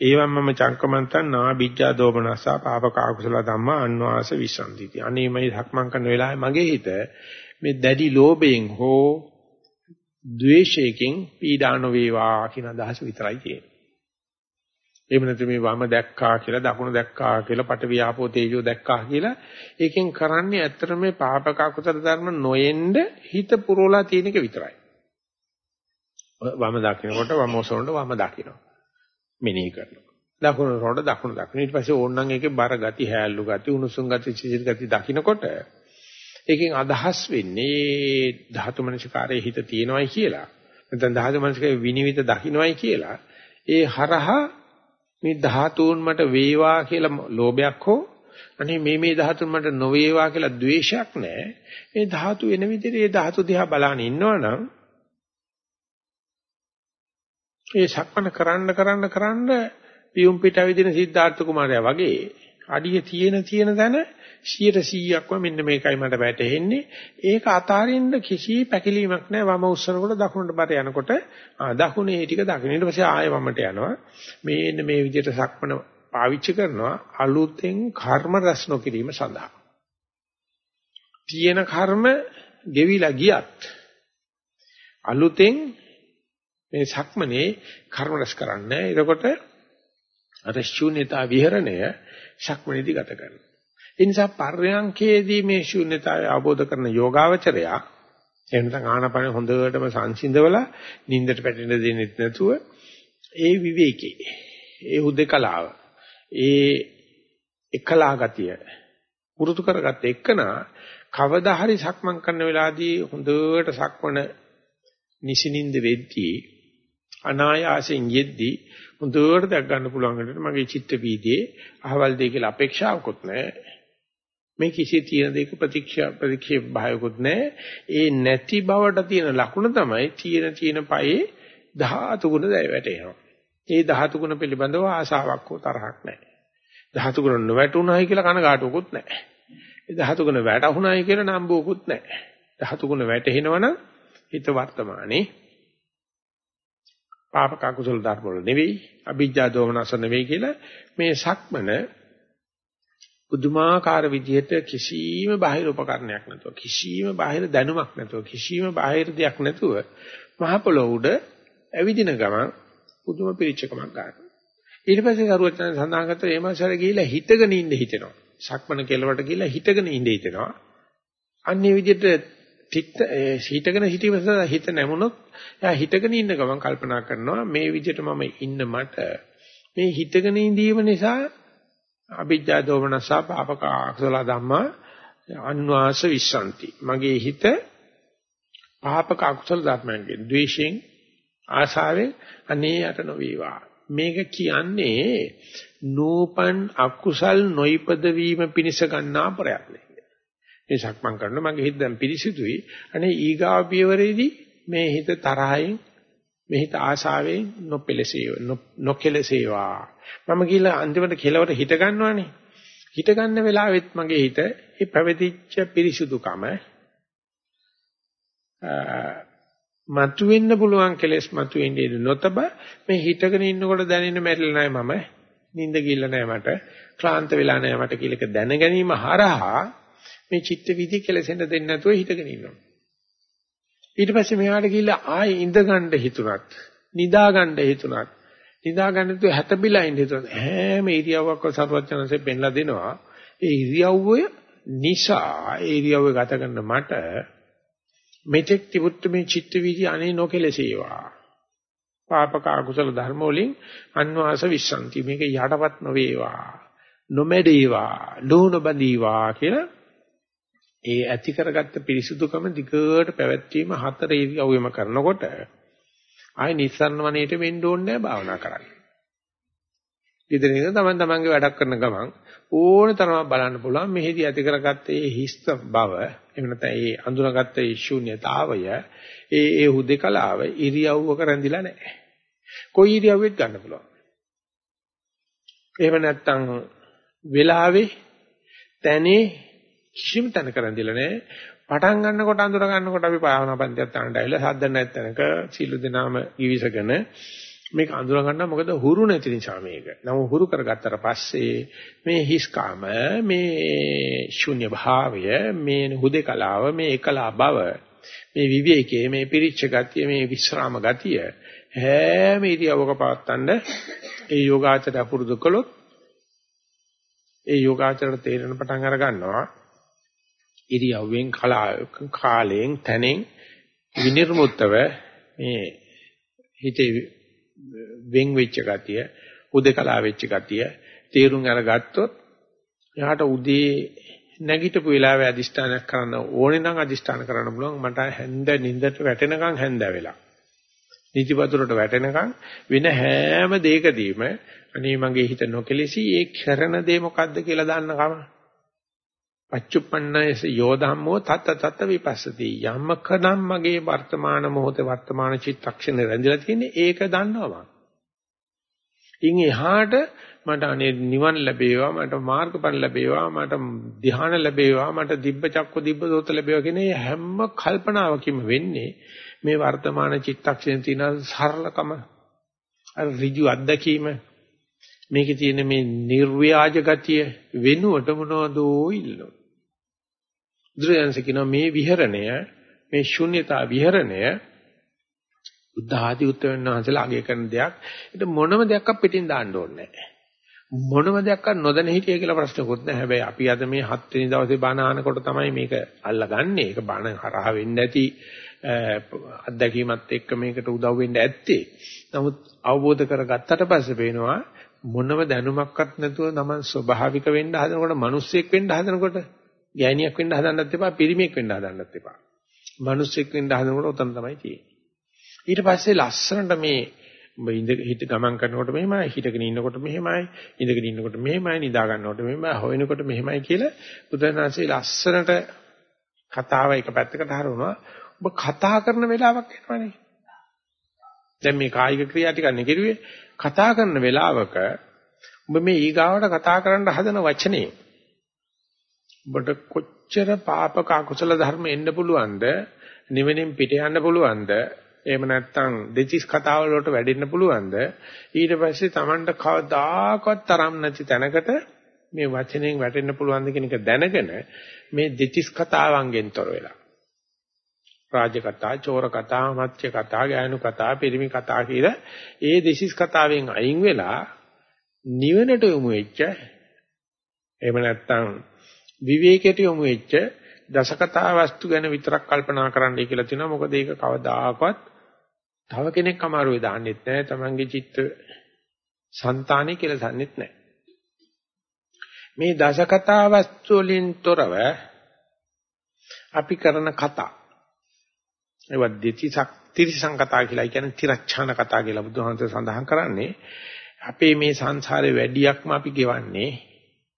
ඒවම් මම චංකමන්තන් නා බිජ්ජා දෝමනසා පාපක අකුසල ධම්මා අන්වාස විසන්දිති. අනේ මම සක්මන් කරන වෙලාවේ මගේ හිත මේ දැඩි ලෝභයෙන් හෝ ද්වේෂයෙන් පීඩා නොවේවා කියන අදහස විතරයි තියෙන්නේ. එහෙම නැත්නම් මේ වම දැක්කා කියලා දකුණ දැක්කා කියලා පට වියාපෝ තේජෝ දැක්කා කියලා ඒකෙන් කරන්නේ ඇත්තට මේ පාපක අකුසල ධර්ම නොයෙන්න හිත පුරවලා තියෙන එක විතරයි. වම දකින්නකොට වම ඔසවනකොට වම දකින්න. මෙනෙහි කරනවා. දකුණු රොඩ දකුණු දකුණු ඊට පස්සේ ඕනනම් ඒකේ බර ගති හැල්ලු ගති උණුසුම් ගති සිසිල් ගති දකින්නකොට ඒකෙන් අදහස් වෙන්නේ ධාතු මනසිකාරයේ හිත තියෙනවයි කියලා නැත්නම් ධාතු මනසිකාරයේ විනිවිද දකින්නවයි කියලා ඒ හරහා මේ ධාතුන් මට වේවා කියලා ලෝභයක් හෝ අනේ මේ මේ ධාතුන් මට නොවේවා කියලා ද්වේෂයක් නැහැ. මේ ධාතු වෙන විදිහට ඒ ධාතු දිහා බලන ඉන්නවනම් ඒ සක්මන කරන්න කරන්න කරන්න පියුම් පිට ඇවිදින සිද්ධාර්ථ කුමාරයා වගේ අඩිය තියෙන තියෙන තැන 100%ක්ම මෙන්න මේකයි මට වැටහෙන්නේ. ඒක අතාරින්න කිසි පැකිලීමක් නැහැ. වම උස්සනකොට දකුණට බර යනකොට දකුණේ ඒ ටික දකින්න ඊට පස්සේ ආයෙ වමට යනවා. මේන්න මේ විදිහට සක්මන පාවිච්චි කරනවා අලුතෙන් කර්ම රැස් නොකිරීම සඳහා. තියෙන කර්ම ගෙවිලා ගියත් අලුතෙන් මේ සක්මනේ කර්ම රැස් කරන්නේ. එතකොට අර ශූන්‍යතා විහරණය සක්මනේදී ගත කරනවා. ඒ නිසා පර්යංකේදී මේ ශූන්‍යතාවය අවබෝධ කරන යෝගාවචරයා එහෙම නැත්නම් ආනපන හොඳටම සංසිඳවලා නිින්දට පැටෙන්න දෙන්නේ නැතුව ඒ විවේකී ඒ හුදකලාව ඒ එකලා ගතිය පුරුදු කරගත්ත එක්කනා කවදා හරි සක්මන් කරන වෙලාවදී හොඳට සක්මන නිසිනින්ද වෙද්දී අනායාසයෙන් යෙද්දී හොඳට දැක් ගන්න පුළුවන් විදිහට මගේ චිත්ත වීදියේ අහවල් දෙය කියලා අපේක්ෂාවකුත් නැහැ. මේ කිසි තියෙන දෙයක ප්‍රතික්ෂා ප්‍රතික්ෂේප භාවයකුත් නැහැ. ඒ නැති බවට තියෙන ලකුණ තමයි තියෙන තියෙන පයේ ධාතු ගුණ දැය වැටෙනවා. ඒ ධාතු ගුණ පිළිබඳව ආසාවක් හෝ තරහක් නැහැ. ධාතු ගුණ නොවැටුණායි කියලා කනගාටුවකුත් නැහැ. ඒ ධාතු ගුණ වැටුණායි කියලා නම්බුවකුත් නැහැ. ධාතු ගුණ වැටෙනවනම් හිත වර්තමානයේ පාපක කුසල ධර්ම වල නෙවෙයි අභිජ්ජා දෝමනස නෙවෙයි කියලා මේ සක්මන බුදුමාකාර විදිහට කිසිම බාහිර උපකරණයක් නැතුව කිසිම බාහිර දැනුමක් නැතුව කිසිම බාහිර දෙයක් නැතුව මහ පොළොව උඩ ඇවිදින ගමන් පුදුම පිරිච්චකමක් ගන්නවා ඊට පස්සේ කරුවචන සඳහන් කරත ඒ මාසවල ගිහිලා හිටගෙන ඉන්න හිතෙනවා. සක්මන කෙලවට ගිහිලා හිටගෙන ඉන්න හිතෙනවා. අන්නේ විදිහට තිත්ත හිටගෙන හිටීම හිත නැමුණොත් එයා හිටගෙන ඉන්න ගමන් කල්පනා කරනවා මේ විදිහට මම ඉන්න මට. මේ හිටගෙන ඉඳීම නිසා අභිජ්ජා දෝමනස පාපක අකුසල ධම්මා අන්වාස විශ්සන්ති මගේ හිත පාපක අකුසල ධර්මයන්ගෙන් ද්වේෂයෙන් ආසාවෙන් අනේ යට නොවේවා. මේක කියන්නේ නූපන් අකුසල් නොයිපද වීම පිණිස ගන්නා ප්‍රයත්නය මේ සක්මන් කරනවා මගේ හිත දැන් පිරිසිදුයි. අනේ ඊගාව පියවරේදී මේ හිත තරහින් මේ හිත ආශාවෙන් නොපෙලසේව නොකෙලසේවා. මම කියලා අන්තිමට කෙලවට හිත ගන්නවානේ. හිත ගන්න වෙලාවෙත් මගේ හිත ඒ පැවතිච්ච පිරිසුදුකම මතුවෙන්න පුළුවන් කෙලෙස් මතුවෙන්නේ නොතබ මේ හිතගෙන ඉන්නකොට දැනෙන මැරිලා නැහැ මම නිින්ද ගිල්ල නැහැ මට ක්ලාන්ත වෙලා නැහැ මට කියලා එක දැන ගැනීම හරහා මේ චිත්ත විදි කෙලසෙන්න දෙන්නේ නැතුව හිටගෙන ඉන්නවා. ඊට පස්සේ මෙහාට ගිහිල්ලා ආයෙ ඉඳ ගන්න හිතුණත්, නිදා ගන්න හිතුණත්, නිදා ගන්න තු හැතබිලා ඉන්න හිතුණත් හැම ඉරියව්වක්ව සරුවචනanse පෙන්ලා දෙනවා. ඒ ඉරියව්වය නිසා ඒ ඉරියව්වේ ගත කරන මට මෙතෙක් තිබුත් මේ චිත්ත විදි අනේ නොකෙලසේවා. පාපක අකුසල ධර්ම වලින් අන්වාස විශ්සන්ති මේක යටපත් නොවේවා නොමැඩේවා ලෝණ බඳීවා කියලා ඒ ඇති කරගත්ත පිරිසුදුකම දිගට පැවැත්වීම හතර ඉරියව්වෙම කරනකොට ආයි නිස්සරණ වනයේට වෙන්න ඕනේ නැහැ භාවනා කරන්න. ඉතින් ඉතින් තමන් තමන්ගේ වැඩක් කරන ගමන් ඕන තරමක් බලන්න පුළුවන් මෙහිදී ඇති කරගත්ත ඒ හිස්ත බව එහෙම නැත්නම් ඒ අඳුනගත්ත ඒ ශූන්‍යතාවය ඒ ඒ හුදේකලාව ඉරියව්වක රැඳිලා නැහැ. කොයි ඉරියව්වෙත් ගන්න පුළුවන්. එහෙම නැත්නම් වෙලාවේ තැනේ කිසිම තැනක රැඳිලා නැහැ. පටන් ගන්නකොට අඳුර ගන්නකොට අපි භාවනා පන්තියක් තනට ඇවිල්ලා සද්ද නැත්නක සීල දෙනාම givisගෙන මේක අඳුර ගන්න මොකද හුරු නැති නිසා මේක. නමුත් හුරු කරගත්තට පස්සේ මේ හිස්කාම මේ ශුන්‍ය භාවය මේ හුදේකලාව මේ එකලා බව මේ විවේකයේ මේ පිරිච්ච ගතිය මේ විස්රාම ගතිය හැම ඉරියවක පවත්තන්න ඒ යෝගාචර පුරුදු කළොත් ඒ යෝගාචරයට තේරෙන පටන් අර ගන්නවා ඉරියව්වෙන් කාලයෙන් තැනෙන් විනිර්මුත්තව මේ හිතේ වෙන් වෙච්ච ගතිය උදේකලා වෙච්ච ගතිය තේරුම් අරගත්තොත් එයාට උදේ නැගිටපු වෙලාවේ අදිෂ්ඨානයක් කරන්න ඕනේ නම් අදිෂ්ඨාන කරන්න පුළුවන් මට හැන්ද නින්දට වැටෙනකන් හැන්ද වෙලා. නිතිපතුරට වැටෙනකන් වෙන හැම දෙයකදීම අනේ මගේ හිත නොකෙලෙසි ඒ කරන දේ මොකද්ද කියලා දන්න කම. පච්චුප්පන්නයස යෝධම්මෝ තත් තත් විපස්සති. යම්කනම් මගේ වර්තමාන මොහොතේ වර්තමාන චිත්තක්ෂණේ රැඳිලා තියෙන්නේ ඒක දන්නවා. මම. ඉන් එහාට මට අනේ නිවන් ලැබේවා මට මාර්ගඵල ලැබේවා මට ධ්‍යාන ලැබේවා මට දිබ්බ චක්ක දිබ්බ දෝත ලැබේවා කියන හැම කල්පනාවකින්ම වෙන්නේ මේ වර්තමාන චිත්තක්ෂණේ තියෙන සරලකම. අර ඍජු අත්දැකීම. මේකේ තියෙන මේ නිර්ව්‍යාජ ගතිය වෙනුවට මොනවදෝ ඉල්ලනවා. බුදුරජාණන්ස කියනවා මේ විහරණය මේ ශුන්‍යතා විහරණය බුද්ධ ආදී උත්තරයන් වහන්සේලා අගය කරන දෙයක්. ඒක මොනම දෙයක් පිටින් දාන්න ඕනේ නැහැ. මොනම දෙයක් නොදැන හිටිය කියලා ප්‍රශ්නකුත් නැහැ. හැබැයි අපි අද මේ 7 වෙනි දවසේ බණ අහනකොට තමයි මේක අල්ලගන්නේ. ඒක බණ හරහා වෙන්නේ නැති අත්දැකීමත් එක්ක මේකට උදව් වෙන්න ඇත්තේ. නමුත් අවබෝධ කරගත්තට පස්සේ පේනවා මොනම දැනුමක්වත් නැතුව තමන් ස්වභාවික වෙන්න හදනකොට මිනිස්සෙක් වෙන්න හදනකොට ගෑණියක් වෙන්න හදන්නත් එපා, පිරිමියෙක් වෙන්න හදන්නත් එපා. මිනිස්සෙක් වෙන්න හදනකොට උතන තමයි තියෙන්නේ. ඊට පස්සේ ලස්සනට මේ ඉඳ හිට ගමන් කරනකොට මෙහෙමයි හිටගෙන ඉන්නකොට මෙහෙමයි ඉඳගෙන ඉන්නකොට මෙහෙමයි නිදා ගන්නකොට මෙහෙමයි හොයනකොට මෙහෙමයි කියලා බුදුරජාණන්සේ ලස්සනට කතාව එක පැත්තකට හරවනවා ඔබ කතා කරන වෙලාවක් එනවනේ දැන් මේ කායික ක්‍රියා ටික නෙකිරුවේ කතා කරන වෙලාවක ඔබ මේ ඊගාවට කතා කරන්න හදන වචනේ ඔබට කොච්චර පාපක අකුසල ධර්ම එන්න පුළුවන්ද නිවෙනින් පිට යන්න පුළුවන්ද එහෙම නැත්නම් දෙතිස් කතාව වලට වැඩෙන්න පුළුවන්ද? ඊට පස්සේ Tamanට කවදාකවත් තරම් නැති තැනකට මේ වචනෙන් වැටෙන්න පුළුවන්ද කියන එක දැනගෙන මේ දෙතිස් කතාවන්ගෙන් තොර වෙලා. රාජ කතා, චෝර කතා, මත්ය කතා, ගෑනු කතා, පිරිමි කතා කියලා ඒ දෙසිස් කතාවෙන් අයින් වෙලා නිවනට යොමු වෙච්ච එහෙම නැත්නම් විවේකයට යොමු වෙච්ච දසකතා වස්තු ගැන විතරක් කල්පනා කරන්නයි කියලා තියෙනවා. මොකද ඒක කවදාකවත් තව කෙනෙක් අමාරුවේ දාන්නෙත් නැහැ. Tamange චිත්ත సంతානෙ කියලා දන්නෙත් නැහැ. මේ දසකතා වස්තු වලින් තොරව අපි කරන කතා ඒවත් දෙතිසක් තිරිසං කතා කියලා කියන්නේ තිරච්ඡාන කතා කියලා බුදුහන්සේ සඳහන් කරන්නේ අපේ මේ සංසාරේ වැඩියක්ම අපි ගෙවන්නේ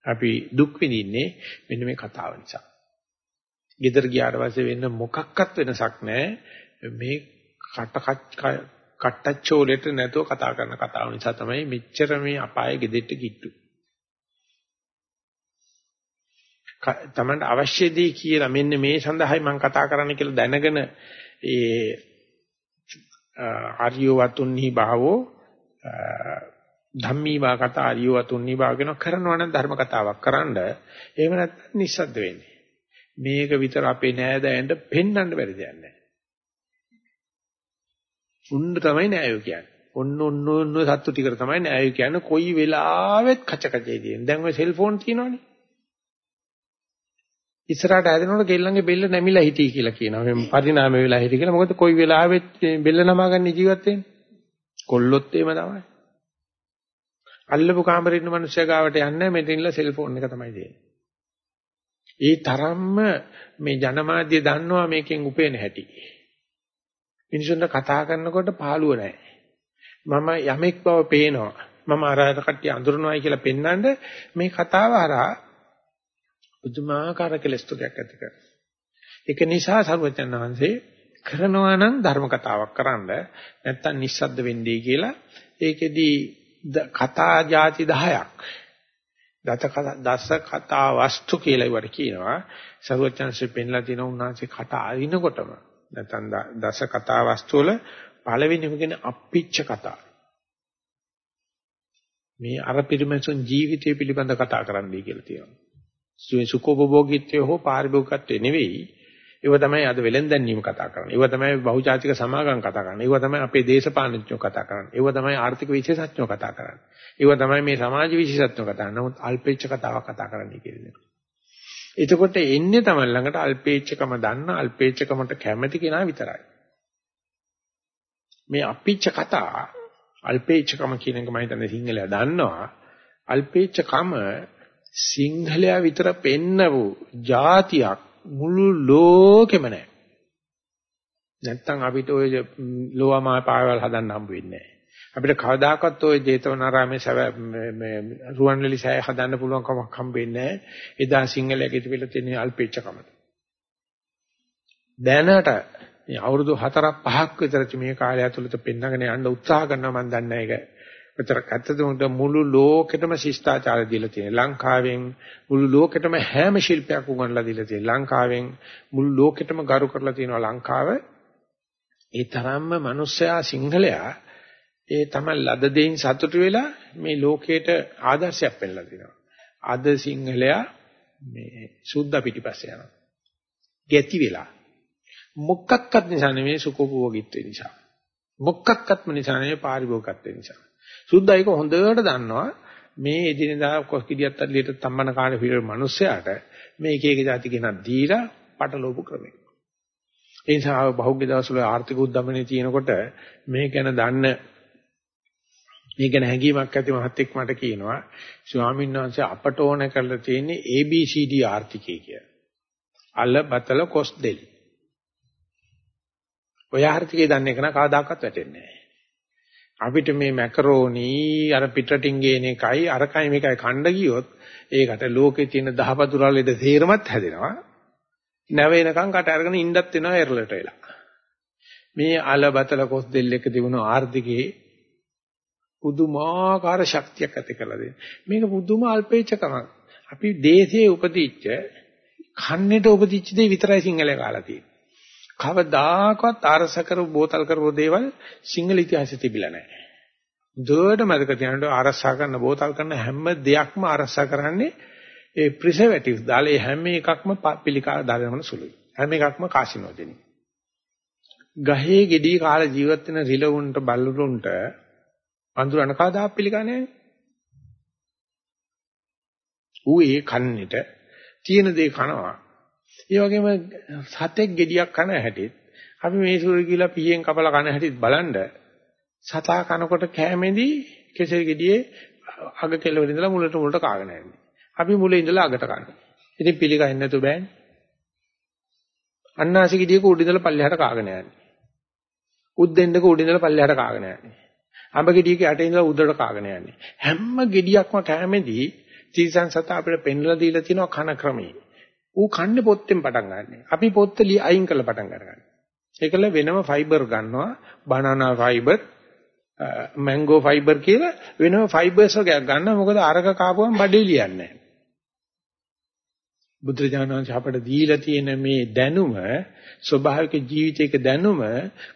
අපි දුක් විඳින්නේ මෙන්න මේ කතාව නිසා. ගෙදර ගියාට පස්සේ වෙන්න මොකක්වත් වෙනසක් නැහැ. මේ කට කට්ටච්චෝලෙට නැතුව කතා කරන කතාව නිසා තමයි මෙච්චර මේ අපායේ ගෙදෙට්ට කිට්ටු. තමන්ට අවශ්‍ය දේ කියලා මෙන්න මේ සඳහායි මම කතා කරන්න කියලා දැනගෙන ඒ ආර්යෝ වතුන්හි භාවෝ ධම්මීවා කතා ආර්යෝ වතුන්හි භාව කියන කරනවා නම් ධර්ම කතාවක් කරන්න එහෙම නැත්නම් නිස්සද්ද වෙන්නේ මේක විතර අපේ නෑදෑයන්ට පෙන්වන්න බැරි දෙයක් නෑ උන්න තමයි නෑයෝ කියන්නේ ඔන්න ඔන්න ඔන්න සත්තු ටිකට තමයි නෑයෝ කියන්නේ කොයි වෙලාවෙත් කච කචේ තියෙන දැන් ඔය සෙල්ෆෝන් තියෙනවනේ ඉස්සරහට ඇදෙනකොට ගෙල්ලන්ගේ බෙල්ල නැමිලා හිටී කියලා කියනවා. මේ පරිණාමය වෙලා හිටී කියලා. මොකද කොයි වෙලාවෙත් බෙල්ල නමාගන්න ජීවත් වෙන්නේ. කොල්ලොත් එහෙම තමයි. අල්ලපු කාමරේ ඉන්න මිනිස්සයා ගාවට යන්නේ මෙතනilla සෙල්ෆෝන් එක තමයි දෙන්නේ. ඒ තරම්ම මේ ජනමාධ්‍ය දන්නවා මේකෙන් උපේන හැටි. මිනිසුන්ට කතා කරනකොට පාළුව නැහැ. මම යමෙක් බව පේනවා. මම අර අර කට්ටිය අඳුරනවායි කියලා පෙන්වන්න මේ කතාව හරහා පුදුමාකාර කෙලස් තුනක් ඇති කරනවා. ඒක නිසා සරුවචන් වහන්සේ කරනවා නම් ධර්ම කතාවක් කරන්න නැත්තම් නිස්සද්ද වෙන්නේ කියලා ඒකෙදී කතා જાති 10ක් දත දස කතා වස්තු කියලා ඉවට කියනවා. සරුවචන්සේ පෙන්ලා තියෙන උන්වහන්සේ කට අරිනකොටම. නැත්තම් දස කතා වස්තු වල පළවෙනිම කියන්නේ අප්පිච්ච කතා. මේ අර පිරිමැසුන් ජීවිතය පිළිබඳ කතා කරන්නයි කියලා තියෙනවා. සුඛෝපභෝගීත්වය හෝ පාරිභෝගිකත්වය නෙවෙයි. ඒව තමයි අද වෙලෙන්දැන්නීම කතා කරන්නේ. ඒව තමයි බහුචාතික සමාගම් කතා කරන්නේ. ඒව තමයි අපේ දේශපාලනඥයෝ කතා කරන්නේ. ඒව තමයි ආර්ථික විශේෂඥයෝ කතා කරන්නේ. ඒව තමයි මේ සමාජ විශේෂඥයෝ කතා කරන්නේ. නමුත් අල්පේච්ඡ කතාවක් කතා කරන්නේ කියලා. එතකොට එන්නේ තමයි ළඟට අල්පේච්ඡකම දන්න අල්පේච්ඡකමට කැමති කෙනා විතරයි. මේ අපිච්ච කතා අල්පේච්ඡකම කියන එක මම හිතන්නේ සිංහලයා දන්නවා. අල්පේච්ඡකම සිංහලයා විතර පෙන්නවු જાතියක් මුළු ලෝකෙම නැහැ. නැත්තම් අපිට ওই ලෝවාමා පාවල් හදන්න හම්බ වෙන්නේ නැහැ. අපිට කවදාකවත් ওই ජේතවනාරාමේ මේ රුවන්වැලි සෑය හදන්න පුළුවන් කමක් හම්බෙන්නේ නැහැ. එදා සිංහලයේ ඉතිවිලා තියෙන අල්පේච්ඡකම. දැනට මේ අවුරුදු 4ක් 5ක් විතර මේ කාලය ඇතුළත පෙන්නගෙන යන්න උත්සාහ කරනවා මම දන්නේ ඒක. විතරක් ඇත්තද මුළු ලෝකෙටම ශිෂ්ටාචාර දීලා තියෙන ලංකාවෙන් මුළු ලෝකෙටම හැම ශිල්පයක් උගන්ලා දීලා තියෙන ලංකාවෙන් මුළු ලෝකෙටම ගරු කරලා තියෙනවා ලංකාව ඒ තරම්ම මිනිස්සයා සිංහලයා ඒ තමයි ලද දෙයින් සතුටු වෙලා මේ ලෝකයට ආදර්ශයක් පෙන්නලා දෙනවා. අද සිංහලයා මේ සුද්ධ පිටිපස්සේ යනවා. ගැති වෙලා මොකක්වත් නිසා නෙමෙයි සුඛෝපභෝගීත්වය නිසා. මොකක්වත්ම නිසා නෙමෙයි පාරිභෝගිකත්වය නිසා. සුද්ධ ඒක හොඳට දන්නවා මේ එදිනෙදා කොස්කිඩියත් අල්ලියට තම්බන කාණේ පිළිර මිනිස්සයාට මේ එක එක જાති කෙනක් දීලා පටලවපු ක්‍රමය. ඒ නිසා බහුග්‍ය දවස්වල ආර්ථික උද්දමනයේ තියෙනකොට මේ ගැන දන්න මේ ගැන හැඟීමක් ඇති මහත්තයෙක් මට කියනවා ස්වාමීන් වහන්සේ අපට ඕන කරලා තියෙන්නේ ABCD ආර්ථිකය කියලා. අල බතල කොස් දෙල්. ඔය ආර්ථිකය දන්නේ කන කවදාකවත් වැටෙන්නේ නැහැ. අපිට මේ මැකරෝනි අර පිටරටින් ගේන එකයි අරකයි මේකයි කණ්ඩ ගියොත් ඒකට ලෝකේ තියෙන දහපතුරාලෙද තේරමත් හැදෙනවා. නැවෙනකන් කට අරගෙන ඉන්නත් වෙනවා එරළට වෙලා. මේ අල බතල කොස් දෙල් එක තිබුණු ආර්ථිකේ පුදුමාකාර ශක්තියක් ඇති කරලා දෙන. මේක පුදුම අල්පේච්ඡකමක්. අපි දේශයේ උපදිච්ච කන්නේට උපදිච්ච දේ විතරයි සිංහලේ කාලා තියෙන්නේ. කවදාකවත් ආරස කරපු බෝතල් කරපු දේවල් සිංහල ඉතිහාසෙ තිබිලා නැහැ. දුවට මතක තියාගන්න ආරසා කරන බෝතල් කරන හැම දෙයක්ම ආරසා කරන්නේ ඒ ප්‍රිසර්වටිව්ස් දාලා හැම එකක්ම පිළිකා දාගෙන සුළුයි. හැම එකක්ම කාසිනෝජෙනි. ගහේ ගෙඩි කාලා ජීවත් වෙන රිලවුන්ට බල්ලුරුන්ට වඳුරන කවදා පිළිකා නැහැ. ඌ ඒ කන්නේට තියෙන දේ කනවා. ඒ වගේම සතෙක් ගෙඩියක් කන හැටිත් අපි මේ සූර්ය කියලා පියෙන් කපලා කන හැටිත් බලන්න සතා කනකොට කෑමේදී කෙසෙල් ගෙඩියේ අග කෙළවර ඉඳලා මුලට මුලට කාගෙන යන්නේ. අපි මුලේ ඉඳලා අගට කනවා. ඉතින් පිළිගන්නේ නැතු බෑනේ. අන්නාසි ගෙඩියක උඩ ඉඳලා පල්ලෙහාට කාගෙන යන්නේ. උද්දෙන්ඩක උඩ ඉඳලා පල්ලෙහාට කාගෙන යන්නේ. අඹ ගෙඩියක යට ඉඳලා උඩට කාගෙන යන්නේ. හැම ගෙඩියක්ම කෑමේදී තීසන් සතා අපිට පෙන්ලා දීලා තියෙනවා කන ක්‍රමයේ. ඌ කන්නේ පොත්තෙන් පටන් ගන්න. අපි පොත්ත අයින් කරලා පටන් ගන්නවා. ඒකල වෙනම ෆයිබර් ගන්නවා. බනනා ෆයිබර්, මැංගෝ ෆයිබර් කියලා වෙනම ෆයිබර්ස් වර්ගයක් ගන්නවා. මොකද අරක කාපුවම බඩේ ලියන්නේ නැහැ. බුදුරජාණන් අපට දීලා තියෙන මේ දැනුම ස්වභාවික ජීවිතයක දැනුම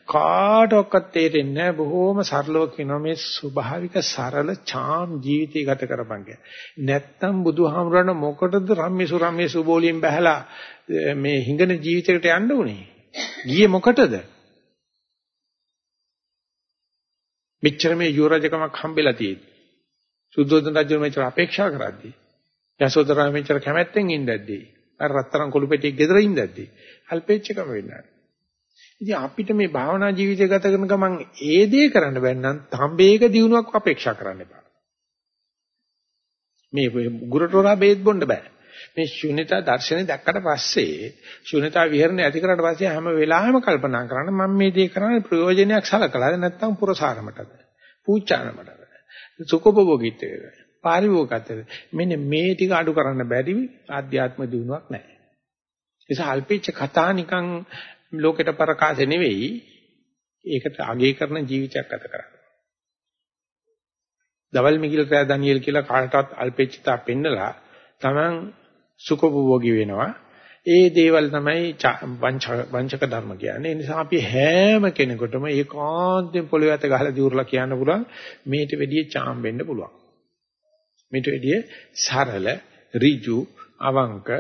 කාටවත් තේරෙන්නේ නැහැ බොහොම සරලව කියනවා මේ ස්වභාවික සරල චාම් ජීවිතය ගත කරපන් කියලා. නැත්තම් බුදුහාමුදුරන මොකටද රම්මිසු රම්මිසු බෝලියෙන් බහැලා මේ හිඟන ජීවිතයකට යන්න උනේ? ගියේ මොකටද? මෙච්චර මේ යුවරජකමක් හම්බෙලා තියෙන්නේ. සුද්ධෝදන රජු මෙච්චර අපේක්ෂා කරද්දී යසෝදරා මෙච්චර කැමැත්තෙන් ඉඳද්දී අර රත්තරන් කොළු පෙට්ටියක් ගෙදර ඉඳද්දී අල්පේච්චකම වෙන්නේ ඉතින් අපිට මේ භාවනා ජීවිතය ගත කරන ගමන් ඒ දේ කරන්න බැන්නම් තඹේක දිනුවක් අපේක්ෂා කරන්න එපා. මේ ගුරුතෝරා බේත් බොන්න බෑ. මේ ශුන්‍යතා දර්ශනේ දැක්කට පස්සේ ශුන්‍යතා විහරණය ඇති කරාට පස්සේ හැම වෙලාවෙම කල්පනා කරන්න මම මේ දේ කරන්නේ ප්‍රයෝජනයක් සලකලාද නැත්නම් පුරසාරමටද? පූජානමටද? සුඛෝපභෝගීත්වයද? පාරිභෝගිකත්වද මෙන්න මේ ටික අඩු කරන්න බැරි ආධ්‍යාත්ම දිනුවක් නැහැ. ඒස අල්පීච්ච කතා නිකන් ලෝකෙට ප්‍රකාශ නෙවෙයි ඒකට අගය කරන ජීවිතයක් ගත කරන්නේ. දවල් මිගිල් රෑ ඩැනියෙල් කියලා කාටවත් අල්පෙච්චතා පෙන්නලා Taman සුඛභෝගී වෙනවා. ඒ දේවල් තමයි වංචක ධර්ම කියන්නේ. ඒ නිසා අපි හැම කෙනෙකුටම ඒකාන්තයෙන් පොළොවේ අත ගහලා දියුරලා කියන්න පුළුවන් මේට වැඩිය චාම් වෙන්න පුළුවන්. මේට වැඩිය සරල, ඍජු, අවංක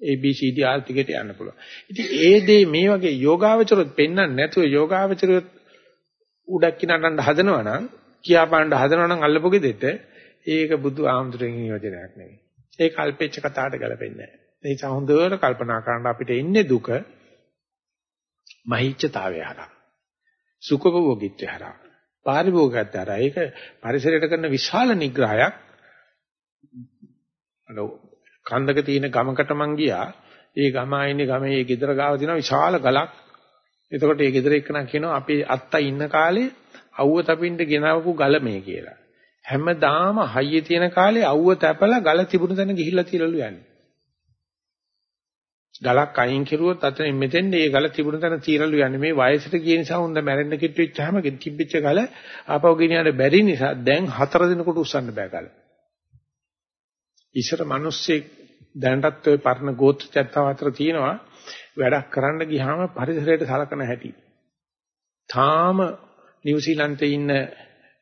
ABCD ආර්ථිකයට යන්න පුළුවන්. ඉතින් ඒ දේ මේ වගේ යෝගාවචරොත් පෙන්වන්න නැතුව යෝගාවචරොත් උඩක් කිනන්න හදනවා නම් කියා පාන්න හදනවා නම් අල්ලපු ගෙදෙට ඒක බුදු ආමතුරෙන් නියෝජනයක් නෙවෙයි. ඒ කල්පෙච්ච කතාවට ගැලපෙන්නේ නැහැ. ඒ නිසා හොඳට කල්පනා කරන්න අපිට ඉන්නේ දුක මහිච්ඡතාවය හරහා. සුඛභෝගීත්වය හරහා. පාරිභෝගිකත්වයට අර ඒක පරිසරයට කරන විශාල නිග්‍රහයක් අර කන්දක තියෙන ගමකට මං ගියා. ඒ ගම ආයිනේ ගමේ ඒ ගෙදර ගාව තියෙන විශාල ගලක්. එතකොට ඒ ගෙදර එක්කන කියනවා අපි අත්තා ඉන්න කාලේ අවුව තපින්න ගෙනවපු ගල මේ කියලා. හැමදාම හයියේ තියෙන කාලේ අවුව තැපලා ගල තිබුණු තැන ගිහිල්ලා තියලලු යන්නේ. ගලක් අයින් කෙරුවොත් අතනින් මෙතෙන් ඒ ගල තිබුණ තැන තීරලු යන්නේ. මේ වයසට ගිය නිසා හොඳ මැරෙන්න කිට්ටු වෙච්චාම තිබිච්ච ගල ආපහු ගෙනියන්න බැරි නිසා දැන් හතර දිනකට උස්සන්න බෑ ගල. ඉස්සර මිනිස්සෙක් දැනටත් ওই පරණ ගෝත්‍ර චත්තව අතර තියෙනවා වැඩක් කරන්න ගියාම පරිසරයට සලකන හැටි. තාම නිව්සීලන්තේ ඉන්න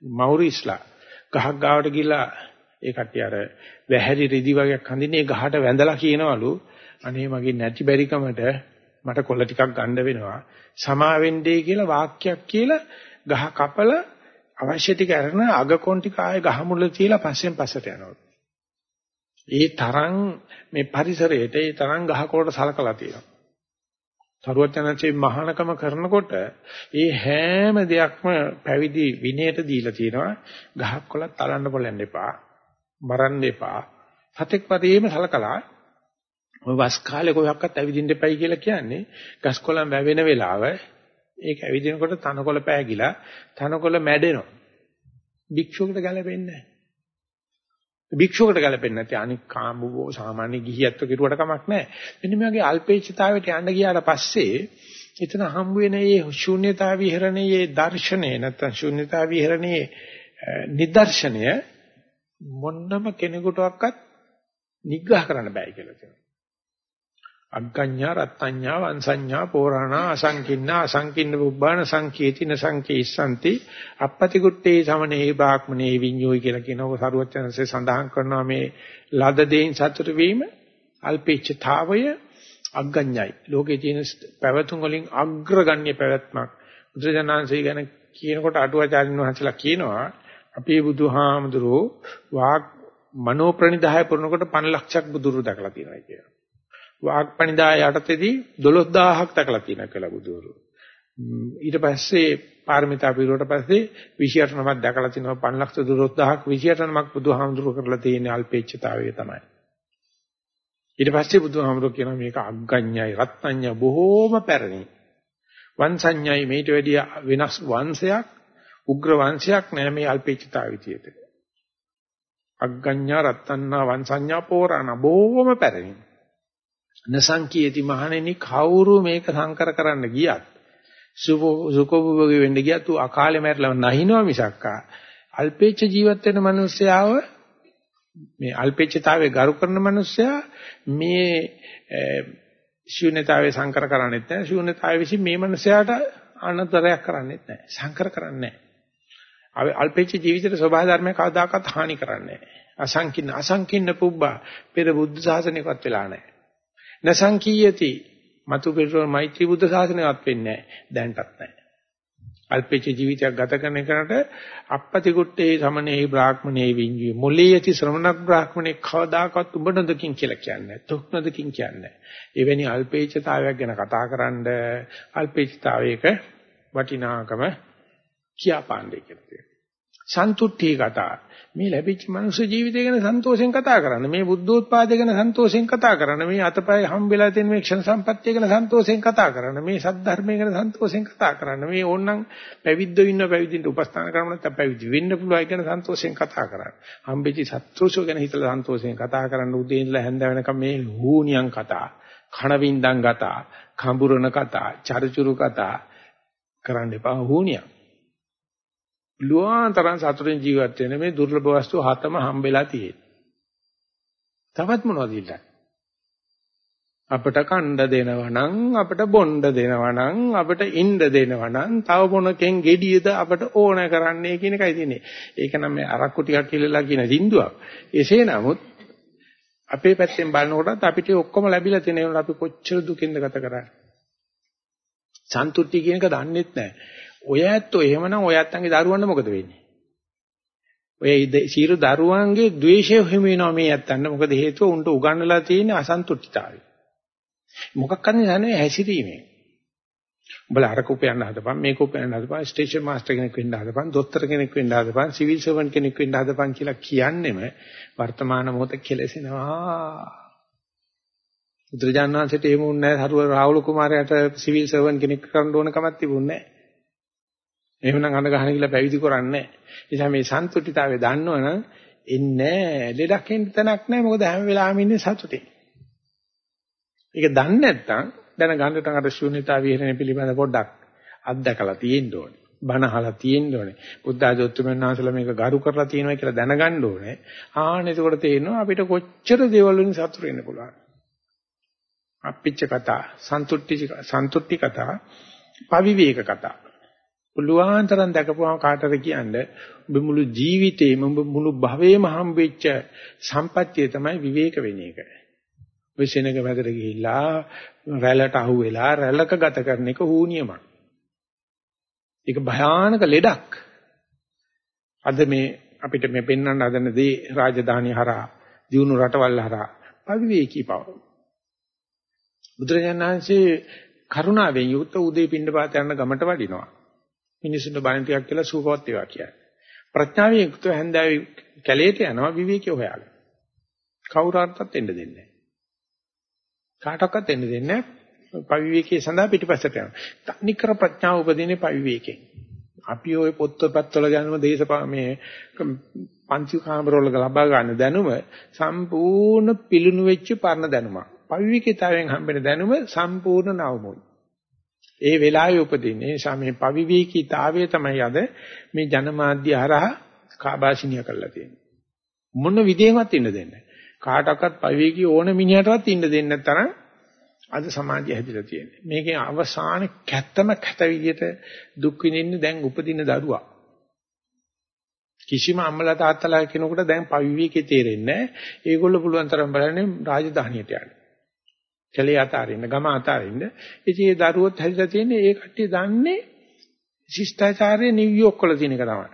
මවුරිස්ලා ගහක් ගාවට ගිහලා ඒ කට්ටිය අර වැහැරි රිදි වගේක් හඳින්නේ ගහට වැඳලා කියනවලු අනේ මගේ නැති බැරිකමට මට කොළ ටිකක් ගන්න වෙනවා සමාවෙන්නේ කියලා වාක්‍යයක් කියලා ගහ කපල අවශ්‍ය ටික අරන අගකොන් ටික ආයේ ගහ මුල තියලා පස්සෙන් පස්සට යනවා. ඒ තරම් මේ පරිසරයට ඒ තරම් ගහකොළට සලකලා තියෙනවා. සරුවචනන්සේ මහානකම කරනකොට ඒ හැම දෙයක්ම පැවිදි විනයට දීලා තියෙනවා. ගහක් කොළත් තලන්න බලන්න එපා. මරන්න එපා. සතෙක් පදේම සලකලා ඔය වස් කාලේ කොහොක්වත් ඇවිදින්න එපයි කියලා කියන්නේ ගස් කොළන් වැවෙන වෙලාව ඒක ඇවිදිනකොට තනකොළ පෑගිලා තනකොළ මැඩෙනවා. භික්ෂුවකට ගැලපෙන්නේ නැහැ. භික්ෂුවකට ගැලපෙන්නේ නැති අනික් කාමෝ සාමාන්‍ය ගිහියත්ව කිරුවට කමක් නැහැ. මෙන්න මේ වගේ අල්පේච්ඡතාවයට යන්න ගියාට පස්සේ එතන හම්බ වෙන මේ ශූන්‍යතා විහරණයේ දර්ශනය නැත්නම් ශූන්‍යතා විහරණයේ නිදර්ශනය මොන්නම කෙනෙකුටවත් නිග්‍රහ කරන්න බෑ කියලා කියනවා. අග්ගඤ්ඤා රත්ත්‍ඤ්ඤා වංශඤ්ඤා පෝරණා අසංකින්නා අසංකින්න බුබ්බාන සංකේතින සංකේස්සanti අපපති කුට්ටේ සමනේ බාක්මනේ විඤ්ඤෝයි කියලා කියනකො සරුවචනසේ සඳහන් කරනවා මේ ලද දෙයින් සතුට වීම අල්පේච්ඡතාවය අග්ගඤ්ඤයි. ලෝකේ තියෙන පැවතුම් වලින් අග්‍රගණ්‍ය පැවැත්මක්. බුදුජානන්සේ ගැන කියනකොට අටුවාචාරින් වහන්සේලා කියනවා අපේ බුදුහාමුදුරෝ වාග් මනෝ ප්‍රනිදාය පුරනකොට 5 ලක්ෂයක් බුදුරු දැකලා තියෙනවා කියලා. වාග්පණිදා යටතේදී 12000ක් දක්ලා තියෙනවා කියලා බුදුවරු. ඊට පස්සේ පාරමිතා පිරුවට පස්සේ 28 නමක් දැකලා තිනවා 512000ක් 28 නමක් බුදුහාමුදුරුවෝ කරලා තියෙන අල්පේච්ඡතාවය තමයි. ඊට පස්සේ බුදුහාමුදුරුවෝ කියනවා මේක අග්ගඤ්ඤයි රත්ත්‍ඤ්ඤ බොහෝම පැරණි. වංශඤ්ඤයි මේට වැඩිය වෙනස් වංශයක් උග්‍ර වංශයක් නෑ මේ අල්පේච්ඡතාවය විදියට. අග්ගඤ්ඤා රත්ත්‍ඤ්ඤා වංශඤ්ඤා පෝරණ බොහෝම පැරණි. නසංකීයති මහණෙනි කවුරු මේක සංකර කරන්න ගියත් සුකෝභෝගී වෙන්න ගියත් ඌ අකාලේ මැරලා නැහිනවා මිසක්කා. අල්පේච්ඡ ජීවත් වෙන මිනිස්යාව මේ අල්පේච්ඡතාවයේ ගරු කරන මිනිස්සයා මේ ශූන්‍යතාවයේ සංකර කරන්නේත් නැහැ. ශූන්‍යතාවය විසින් මේ මිනිස්යාට අනතරයක් කරන්නේත් නැහැ. සංකර කරන්නේ නැහැ. අල්පේච්ඡ ජීවිතේ ස්වභාව ධර්මයක් කවදාකවත් හානි කරන්නේ නැහැ. අසංකින්න අසංකින්න පුබ්බා. පෙර බුද්ධ ශාසනයකවත් වෙලා නැහැ. නසංකීයති. මතු පිටර මෛත්‍රී බුද්ධ ශාසනයවත් වෙන්නේ නැහැ. දැන්ටත් නැහැ. අල්පේච ජීවිතයක් ගත කරන එකට අපපති කුට්ටේ සමනේ බ්‍රාහ්මණේ විඤ්ඤු මොලේ යති ශ්‍රමණක් බ්‍රාහ්මණේ කවදාකවත් උඹ නොදකින් කියලා කියන්නේ තුක් නොදකින් කියන්නේ එවැනි අල්පේචතාවයක් ගැන කතා කරන්න අල්පේචතාවයක වටිනාකම කියා පාණ්ඩේ කියලා තියෙනවා. සන්තුට්ඨී කතා මේ ලැබිච්ච මනුෂ්‍ය ජීවිතය ගැන සන්තෝෂෙන් කතා කරන්න. මේ බුද්ධෝත්පාදය ගැන සන්තෝෂෙන් කතා කරන්න. මේ අතපය හම්බෙලා තියෙන මේ ක්ෂණ සම්පත්තිය ගැන සන්තෝෂෙන් කතා කරන්න. මේ සද්ධර්මය ගැන සන්තෝෂෙන් කතා කරන්න. මේ ඕනනම් පැවිද්දෝ ඉන්න පැවිදින්ට උපස්ථාන කරන්න නැත්නම් පැවිදි වෙන්න පුළුවන් ගැන සන්තෝෂෙන් කතා කරන්න. හම්බෙච්ච සත්‍රුෂෝ ගැන හිතලා සන්තෝෂෙන් කතා කරන්න. උදේ ඉඳලා හැන්ද වෙනකම් මේ හූනියන් කතා, කණවින්දන් කතා, කඹුරණ කතා, චරිචුරු කතා කරන්න එපා හූනියන්. ලුවාන්තරන් සතුටින් ජීවත් වෙන මේ දුර්ලභ වස්තු හතම හම්බෙලා තියෙන්නේ. තවත් මොනවද ඉල්ලන්නේ? අපට කණ්ඩ දෙනවා නම් අපට බොණ්ඩ දෙනවා නම් අපට ඉන්න දෙනවා නම් තව මොනකෙන් gediyeද අපට ඕන කරන්නේ කියන එකයි තියෙන්නේ. ඒක නම් මේ අරක්කු ටිකක් කිල්ලලා කියන සින්දුවක්. එසේ නමුත් අපේ පැත්තෙන් බලනකොටත් අපිට ඔක්කොම ලැබිලා තියෙන ඒවා අපි කොච්චර දුකින්ද ගත කරන්නේ. සන්තුට්ටි කියන එක දන්නෙත් නැහැ. ඔය ඇත්තෝ එහෙමනම් ඔය ඇත්තන්ගේ දරුවන්ට මොකද වෙන්නේ? ඔය සීරු දරුවන්ගේ ද්වේෂය හිම වෙනවා මේ ඇත්තන්ට. මොකද හේතුව උන්ට උගන්වලා තියෙන අසන්තුෂ්ඨිතාවය. මොකක් කරන්නේ නැහැ හැසිරීමේ. උඹලා අරක උපයන්න හදපන් මේක උපයන්න හදපන් ස්ටේෂන් මාස්ටර් කෙනෙක් වෙන්න හදපන් දොස්තර කෙනෙක් වෙන්න හදපන් සිවිල් සර්වන්ට් කෙනෙක් වෙන්න හදපන් කියලා කියන්නෙම වර්තමාන මොහොත කෙලෙසෙනවා බුදුරජාණන් වහන්සේට එහෙම වුණේ නැහැ හරුව රාහුල කුමාරයාට සිවිල් සර්වන්ට් කෙනෙක් කරන්න ඕන කමක් තිබුණේ නැහැ එහෙමනම් අඳ ගහන කියලා පැවිදි කරන්නේ නැහැ නිසා මේ සන්තුෂ්ටිතාවය දන්නවනම් එන්නේ ලෙඩක් එන්න තැනක් නැහැ මොකද හැම වෙලාවෙම ඉන්නේ සතුටින් ඒක දන්නේ නැත්නම් දැන ගන්නට අර ශූන්‍යතා විහරණය පිළිබඳ පොඩ්ඩක් අත්දකලා තියෙන්න ඕනේ. බණ අහලා තියෙන්න ඕනේ. බුද්ධ ආධෝත්තුමෙන් ආසලා මේක ගරු කරලා තියෙනවා කියලා දැනගන්න ඕනේ. ආන්න එතකොට තේරෙනවා අපිට කොච්චර දේවල් වලින් සතුටු වෙන්න පුළුවන්. අප්පිච්ච කතා, සන්තුට්ටි සන්තුට්ටි කතා, පවිවේක කතා. පුළුවන් තරම් දැකපුවම කාටද කියන්නේ ඔබ මුළු ජීවිතේම ඔබ මුළු භවයේම හම්බෙච්ච සම්පත්තිය තමයි විවේක වෙන එක. ඔය සෙනග මැදට ගිහිල්ලා රැළට අහු වෙලා රැළක ගත කරන එක හූනියමක්. ඒක භයානක ලෙඩක්. අද මේ අපිට මේ පෙන්වන්න හදන දේ රාජධානි හරහා දියුණු රටවල් හරහා අවිවේකී බව. බුදුරජාණන් වහන්සේ කරුණාවෙන් යුක්ත උදේ පින්නපාත යන ගමට වඩිනවා. මිනිසුන්ට බණ ටිකක් කියලා සූපවත් ඒවා කියන්නේ. ප්‍රඥාවෙන් යුක්ත හැන්දාවේ කැලේට යනවා විවේකී හොයාගෙන. කවුරුහටත් එන්න දෙන්නේ නැහැ. කාටවත් එන්න දෙන්නේ නැහැ. පවිවේකයේ සඳහා පිටිපස්සට යනවා. තනිකර ප්‍රඥාව උපදින්නේ පවිවේකයෙන්. අපි ওই පොත්පත්වල ගන්නම දේශපා මේ පංච කාමරවල ලබා ගන්න දැනුම සම්පූර්ණ පිළුණු වෙච්ච පරණ දැනුමක්. පවිවේකීතාවයෙන් හම්බෙන දැනුම සම්පූර්ණ නවමුයි. ඒ වෙලාවේ උපදින්නේ සමේ පවිවේකීතාවය තමයි අද මේ ජනමාධ්‍ය හරහා කාබාසිනිය කරලා තියෙන්නේ. මොන විදියෙන්වත් ඉන්න දෙන්නේ කාටවත් පවිවේකී ඕන මිනිහටවත් ඉන්න දෙන්නේ නැතරම් අද සමාජය හැදිලා තියෙන්නේ. මේකේ අවසාන කැත්තම කැත විදියට දුක් විඳින්නේ දැන් උපදින දරුවා. කිසිම අම්මලා තාත්තලා කෙනෙකුට දැන් පවිවේකේ තේරෙන්නේ නැහැ. ඒගොල්ලෝ පුළුවන් තරම් බලන්නේ රාජධානියට යන්න. කැලේ අතාරින්න, ගම අතාරින්න. ඉතින් ඒ දරුවොත් හැදිලා තියෙන්නේ ඒ කට්ටිය දන්නේ ශිෂ්ටාචාරයේ නිව්යෝක් වල තියෙන එක තමයි.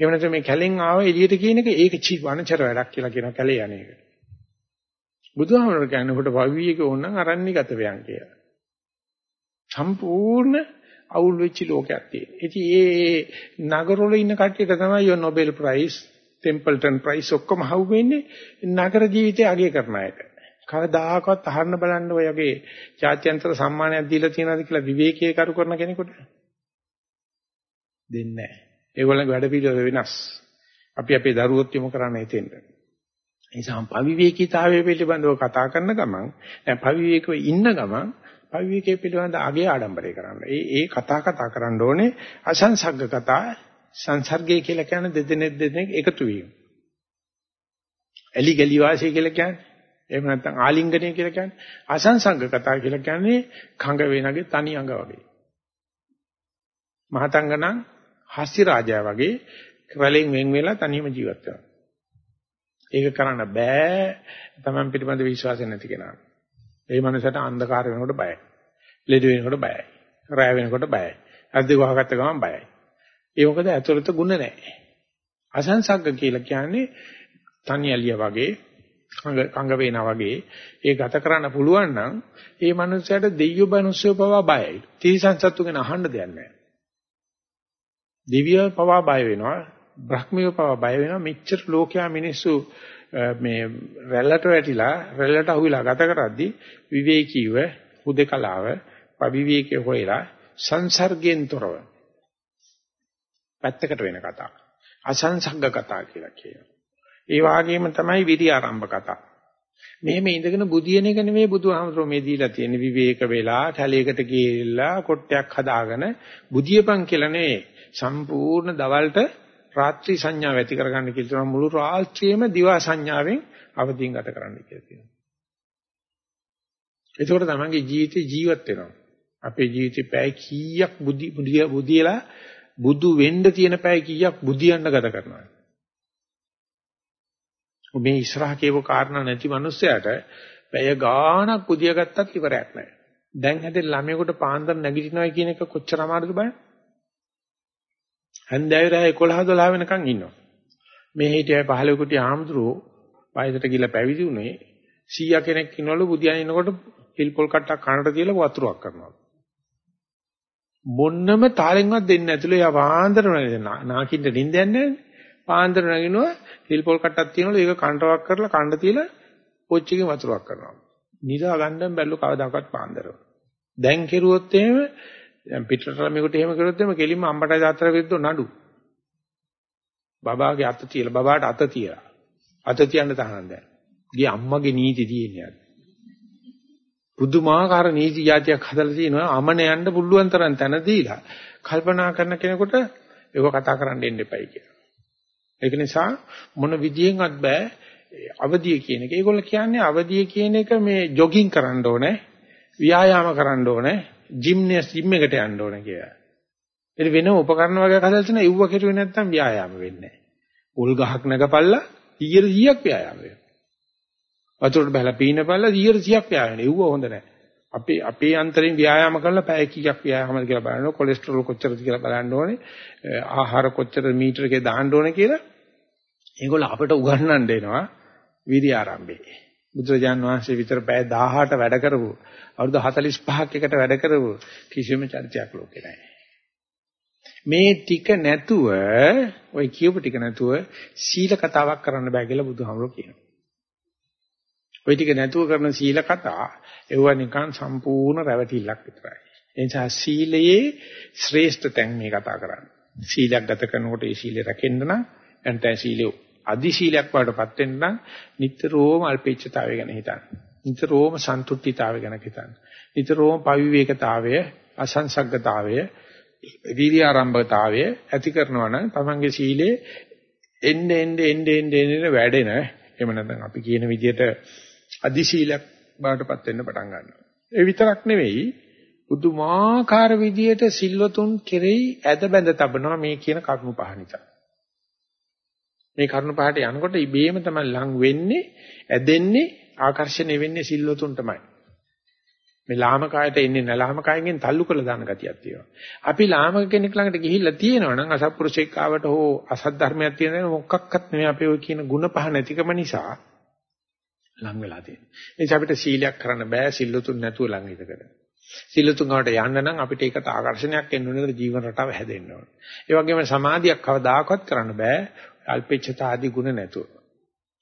එහෙම නැත්නම් මේ කැලෙන් ආව එළියට කියන එක ඒක චි වනචර වැඩක් කියලා කියන කැලේ යන්නේක. බුදුහාමර කියන්නේ කොට වවියක ඕනනම් අරණ්‍යගත වෙයන් කියලා. සම්පූර්ණ අවුල් වෙච්ච ලෝකයක් තියෙන. ඉතින් ඒ නගරවල ඉන්න කට්ටියට තමයි යෝ Nobel Prize, Templeton Prize ඔක්කොම හවුවෙන්නේ නගර ජීවිතය අගය කරන අයට. කවදාකවත් අහන්න බලන්න ඔය වගේ ජාත්‍යන්තර සම්මානයක් දීලා තියෙනවද කියලා විවේකී කරු කරන කෙනෙකුට දෙන්නේ නැහැ. ඒගොල්ලන්ගේ වැඩ පිළිවෙල වෙනස්. අපි අපේ දරුවොත් යොමු කරන්නේ එතෙන්ට. ඒ නිසා පවිවේකීතාවය පිළිබඳව කතා කරන ගමන් දැන් පවිවේකව ඉන්න ගමන් පවිවේකයේ පිළිබඳ අගේ ආඩම්බරය කරන්න. ඒ ඒ කතා කතා කරන්න ඕනේ අසංසග්ග කතා සංසර්ගය කියලා කියන්නේ දෙදෙනෙක් දෙදෙනෙක් එකතු වීම. එලි ගලි වාසය කියලා කියන්නේ එහෙම නැත්නම් ආලිංගනය කියලා කියන්නේ අසංසංග කතා කියලා කියන්නේ කඟ වේනගේ තනි අඟ වගේ. මහතංගනම් හස්ති රාජයා වගේ වලින් වෙන් වෙලා තනියම ජීවත් වෙනවා. ඒක කරන්න බෑ තමන් පිටිපන්ද විශ්වාසය නැති කෙනා. ඒ මනසට අන්ධකාර වෙනකොට බයයි. ලෙඩ වෙනකොට බයයි. රැය වෙනකොට බයයි. අද්ද වහගත්ත ගමන් බයයි. ඒ මොකද ඇතුළත ಗುಣ නැහැ. අසංසග්ග කියලා කියන්නේ තනියලිය වගේ කංග වේනා වගේ ඒ ගත කරන්න පුළුවන් නම් ඒ මනුස්සයාට දෙයියෝ බනුස්සයෝ පවා බයයි. තීසං සත්තු ගැන අහන්න දෙයක් නැහැ. දිව්‍ය පවා බය වෙනවා බ්‍රහ්මිය පවා බය වෙනවා මෙච්චර ලෝකයා මිනිස්සු මේ රැල්ලට වැටිලා රැල්ලට අහුවිලා ගත කරද්දී විවේකීව හුදකලාව පවිවේකේ හොයලා සංසර්ගයෙන් තොරව පැත්තකට වෙන කතා අසංසග්ග කතා කියලා කියනවා ඒ වගේම තමයි විරි ආරම්භ කතා මෙහෙම ඉඳගෙන බුදියන එක නෙමෙයි බුදුහාමරෝ මේ දීලා තියෙන විවේක වෙලා කැලේකට ගිහිල්ලා කොට්ටයක් හදාගෙන බුදියපන් කියලා නෙවෙයි සම්පූර්ණ දවල්ට රාත්‍රී සංඥාව ඇති කරගන්න කියලා තියෙනවා මුළු රාත්‍රියේම දිවා සංඥාවෙන් අවදීන් ගත කරන්න කියලා තියෙනවා. ඒකෝට තමයි ජීවිතේ ජීවත් වෙනවා. අපේ ජීවිතේ පැය කීයක් බුද්ධි බුදියලා බුදු වෙන්න තියෙන පැය කීයක් බුදියන්න ගත කරනවා. මේ ඉස්සරහ කියව කාරණා නැති මිනිස්සයාට පැය ගාණක් බුදියා ගත්තත් ඉවරයක් නැහැ. දැන් හැදෙන ළමයෙකුට පාන්දර නැගිටිනවා කියන එක කොච්චර අමාරුද බලන්න. හන්දෑවේ රෑ 11 12 වෙනකන් ඉන්නවා. මේ හිටියයි 15 කුටි ආම්ද්‍රෝ වයසට ගිහලා පැවිදි වුණේ 100 කෙනෙක් ඉන්නවලු බුදියන් ඉන්නකොට හිල් පොල් කට්ටක් කනට තියලා වතුරක් කරනවා. මොන්නම තාලෙන්වත් දෙන්නේ නැතුළු යා පාන්දර නාකින්ට නිින්දයක් නැහැ. පාන්දර නගිනවා හිල් පොල් කට්ටක් තියෙනවලු ඒක කන්ටවක් කරලා කණ්ඩ තියලා පොච්චිකේ වතුරක් කරනවා. නිදා ගන්න බැල්ලු කවදාකවත් පාන්දරව. දැන් කෙරුවොත් එහෙම දැන් පිටරට ළමයෙකුට එහෙම කරොත් එහෙම කෙලින්ම අම්බටයි තාත්තට විරුද්ධව නඩු. බබාගේ අත තියලා බබාට අත තියලා. අත තියන්න තහනම් දැන්. ගියේ අම්මගේ නීති තියෙන්නේ. පුදුමාකාර නීති જાතියක් හදලා තිනවා අමන යන්න පුළුවන් තරම් තැන දීලා කල්පනා කරන කෙනෙකුට ඒක කතා කරන්න දෙන්න එපයි කියලා. ඒක නිසා මොන විදියෙන්වත් බෑ අවදිය කියන එක. ඒගොල්ලෝ කියන්නේ අවදිය කියන එක මේ ජොගින් කරන්න ඕනේ, ව්‍යායාම කරන්න ඕනේ, ජිම්නස් ජිම් එකට යන්න ඕනේ කියලා. ඒක වෙන උපකරණ වගේ හදලා තියෙන ඉව්ව කෙරුවේ නැත්නම් ව්‍යායාම වෙන්නේ නැහැ. උල් ගහක් නැගපල්ලා 100ක් ව්‍යායාම වෙනවා. වතුරට බහලා පීනපල්ලා 100ක් ව්‍යායාම වෙනවා. ඉව්ව හොඳ නැහැ. අපේ අපේ අන්තරින් ව්‍යායාම කරලා පැය කීයක් ව්‍යායාමද කියලා බලනවා කොලෙස්ටරෝල් කොච්චරද කියලා බලන්න ඕනේ. ආහාර කොච්චර මීටර එකේ දාන්න ඕනේ කියලා. ඒගොල්ලෝ අපිට උගන්වන්න දෙනවා විරි ආරම්භයේ. බුදුරජාන් වහන්සේ විතර පැය 18 වැඩ කරපු අවුරුදු 45ක් එකට වැඩ කරපු කිසිම චරිතයක් ලෝකේ නැහැ. මේ ටික නැතුව ওই කියපු ටික නැතුව සීල කතාවක් කරන්න බෑ කියලා බුදුහාමුදුරුවෝ කියනවා. ওই ටික නැතුව කරන සීල කතා ඒවා නිකන් සම්පූර්ණ රැවටිල්ලක් විතරයි. ඒ නිසා සීලයේ ශ්‍රේෂ්ඨ තැන් මේ කතා කරන්නේ. සීලයක් ගත කරනකොට ඒ සීලය රැකෙන්න නම් නැත්නම් සීලය අදි සීලයක් වඩටපත් වෙන්න නම් නිතරම අල්පේච්ඡතාවය ගැන හිතන්න. නිතරම සන්තුෂ්ටිතාවය ගැන හිතන්න. නිතරම පවිවේකතාවය, අසංසග්ගතාවය, වීර්ය ආරම්භතාවය ඇති කරනවා නම් තමන්ගේ සීලේ එන්න එන්න එන්න එන්න එන්න වැඩෙන එහෙම නැත්නම් අපි කියන විදිහට අදි සීලයක් බාටපත් වෙන්න පටන් ගන්නවා. ඒ විතරක් නෙවෙයි පුදුමාකාර විදියට සිල්වතුන් කෙරෙහි ඇද බැඳ තබනවා මේ කියන කරුණු පහ නිසා. මේ කරුණු පහට යනකොට ඉබේම තමයි ලං වෙන්නේ, ඇදෙන්නේ, ආකර්ෂණය වෙන්නේ සිල්වතුන් තමයි. මේ ලාමකායට එන්නේ නැලාමකායෙන් තල්ලු කරලා දාන ගතියක් තියෙනවා. අපි ලාමක කෙනෙක් ළඟට ගිහිල්ලා තියෙනවා නම් අසත්පුරුෂෙක් ආවට හෝ අසත් ධර්මයක් තියෙන මොකක්වත් නෙමෙයි අපේ ඔය කියන ಗುಣ පහ නැතිකම නිසා ලං වෙලා තියෙන්නේ. ඒ නිසා අපිට සීලයක් කරන්න බෑ සිල්ලුතුන් නැතුව ලං ඉදකට. සිල්ලුතුන් වලට යන්න නම් අපිට ඒකට ආකර්ෂණයක් එන්න ඕනේ ජීවන රටාව හැදෙන්න ඕනේ. ඒ වගේම සමාධියක් කවදාකවත් කරන්න බෑ අල්පෙච්ඡතා ආදී ගුණ නැතුව.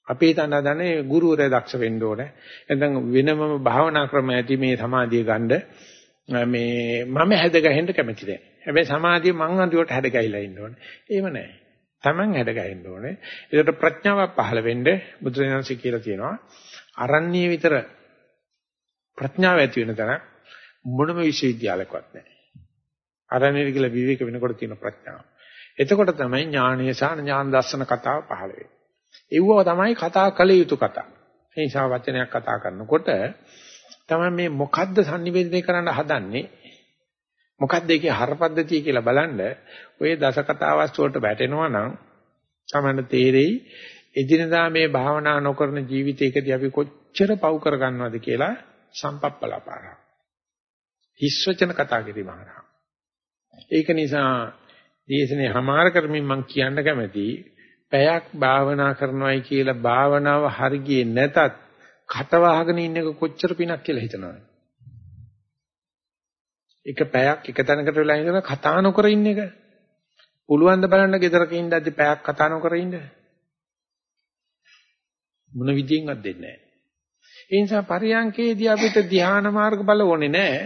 අපි හිතන දන්නේ ගුරුවරයා දක්ෂ වෙන්න ඕනේ. නැත්නම් වෙනමම භාවනා ක්‍රම ඇති මේ සමාධිය ගන්න මේ මම හැදගහෙන්න කැමති නැහැ. හැබැයි සමාධිය මං අන්තිමට හැදගහිලා ඉන්න ඕනේ. එහෙම නැහැ. Taman හැදගහෙන්න ඕනේ. ඒකට ප්‍රඥාවක් පහළ වෙන්න බුදුරජාණන්සේ කියලා තියෙනවා. අරණ්‍ය විතර ප්‍රඥාව ඇති වෙන තැන මොනම විශ්වවිද්‍යාලයකවත් නැහැ. අරණ්‍ය කියලා විවේක වෙනකොට තියෙන ප්‍රඥාව. එතකොට තමයි ඥානීය සහ ඥාන දර්ශන කතාව පහළ වෙන්නේ. ඒව තමයි කතා කළ යුතු කතා. ඒ නිසා වචනයක් කතා කරනකොට තමයි මේ මොකද්ද sannivedana කරන්න හදන්නේ මොකද්ද ඒකේ හරපද්ධතිය කියලා බලන්න ඔය දස කතාවස්තු වලට වැටෙනවා නම් තමයි තේරෙයි එදිනදා මේ භාවනා නොකරන ජීවිතයකදී අපි කොච්චර පව් කරගන්නවද කියලා සම්පප්පලාපාරා. හිස්වචන කතා කිරීම හරහා. ඒක නිසා දේශනේ හමාර කරමින් මම කියන්න කැමති පැයක් භාවනා කරනවායි කියලා භාවනාව හරියේ නැතත් කට වහගෙන ඉන්න එක කොච්චර පිනක් කියලා හිතනවද? එක පැයක් එක තැනකට වෙලා ඉඳලා කතා නොකර ඉන්න එක. පුළුවන් ද බලන්න ගෙදරක ඉඳද්දි පැයක් කතා නොකර ඉන්න. මොන විදියෙන්වත් දෙන්නේ නැහැ. ඒ නිසා පරියංකේදී අපිට ධ්‍යාන මාර්ග බල ඕනේ නැහැ.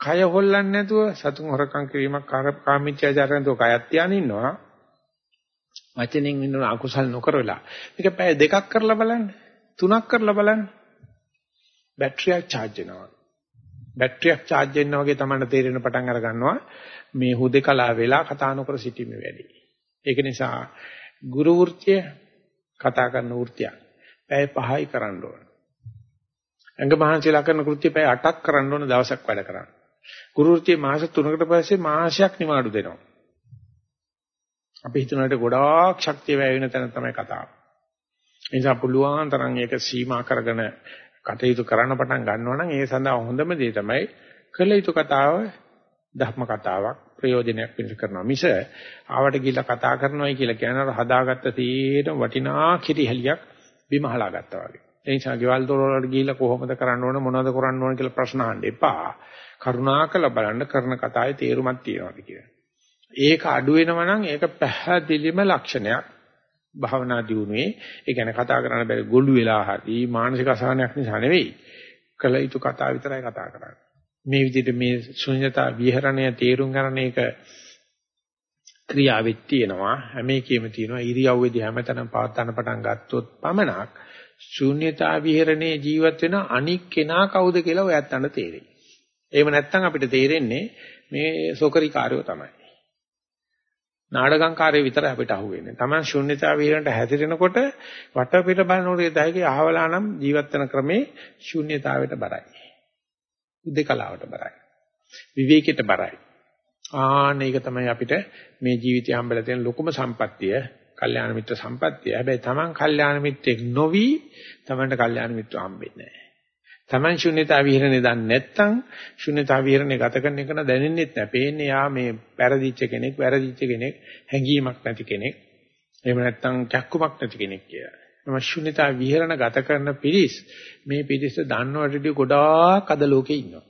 කය හොල්ලන්නේ නැතුව සතුන් හොරකම් කිරීමක් කාමීච්ඡාචාරයෙන් තෝ කයත් තියාගෙන ඉන්නවා. වචනෙන් ඉන්න අකුසල් නොකරලා. මේක පැය දෙකක් කරලා බලන්න. තුනක් කරලා බලන්න. බැටරියක් charge වෙනවා. බැටරියක් charge වෙනවා වගේ තමයි තේරෙන පටන් අර ගන්නවා. මේ හුදේකලා වෙලා කතා නොකර සිටීමේ වැඩි. ඒක නිසා ගුරු වෘත්‍ය කතා කරන වෘත්‍යයක්. පැය 5යි කරන්න ඕන. ඇඟ මහන්සියලා කරන කෘත්‍ය පැය 8ක් කරන්න ඕන දවසක් වැඩ කරන්න. ගුරු වෘත්‍ය මාස 3කට පස්සේ මාසයක් නිවාඩු දෙනවා. අපි හිතනකට ගොඩාක් ශක්තිය වැය වෙන තැන තමයි කතාව. ඒ නිසා පුළුවන් තරම් ඒක සීමා කරගෙන කටයුතු කරන්න පටන් ගන්නවා නම් ඒ සඳහා හොඳම දේ තමයි කළ යුතු කතාව ධර්ම කතාවක් ප්‍රයෝජනයක් පිණිස කරනවා මිස ආවට ගිහිල්ලා කතා කරනවායි කියලා කියනවා හදාගත්ත තීරම වටිනා කිරිහැලියක් බිම හලා ගත්තා වගේ. ඒ නිසා ගෙවල් දොරවල් ගිහිල්ලා කොහොමද කරන්න ඕන මොනවද කරන්න ඕන කියලා ප්‍රශ්න අහන්න එපා. කරුණාකර බලන්න කරන කතාවේ තේරුමක් තියෙනවද කියලා. ඒක අඩු වෙනවා නම් ඒක පැහැදිලිම ලක්ෂණයක්. භාවනා දියුණුවේ ඒ කියන්නේ කතා කරන්න බැරි ගොළු වෙලා හරි මානසික අසහනයක් නිසා නෙවෙයි. කළ යුතු කතා විතරයි කතා කරන්නේ. මේ විදිහට මේ ශුන්‍යතා විහරණය තේරුම් ගන්න එක ක්‍රියාවෙත් තියෙනවා හැම එකෙම තියෙනවා ඉරියව්වේදී හැමතැනම පවත්වන්න පටන් ගත්තොත් පමණක් ශූන්‍යතා විහරණේ ජීවත් වෙන අනික් කෙනා කවුද කියලා ඔයත් අන්න තේරෙයි. එහෙම නැත්නම් අපිට තේරෙන්නේ මේ සෝකරිකාරයෝ තමයි. නාඩගම්කාරයෝ විතරයි අපිට අහුවෙන්නේ. Taman ශූන්‍යතා විහරණයට හැදිරෙනකොට වටපිට බලනකොට දැයිගේ අහවලා නම් ජීවත් වෙන ක්‍රමේ ශූන්‍යතාවයට බරයි. උදේකලාවට බරයි. විවේකයට බරයි. ආන්න ඒක තමයි අපිට මේ ජීවිතය හම්බෙලා තියෙන ලොකුම සම්පත්තිය, කල්යාණ මිත්‍ර සම්පත්තිය. හැබැයි Taman කල්යාණ මිත්‍රෙක් නොවි Tamanට කල්යාණ මිත්‍ර හම්බෙන්නේ නැහැ. Taman ශුන්‍යතා විහරණය දන්නේ නැත්නම් ශුන්‍යතා විහරණය ගත කරන එක දැනෙන්නේ නැහැ. පේන්නේ යා මේ පෙරදිච්ච කෙනෙක්, වැරදිච්ච කෙනෙක්, හැඟීමක් නැති කෙනෙක්. එහෙම නැත්නම් චක්කුමක් නැති කෙනෙක් කියලා. මම ශුන්‍යතා විහරණ ගත කරන පිරිස් මේ පිරිස දන්නවටදී ගොඩාක් අද ලෝකේ ඉන්නවා.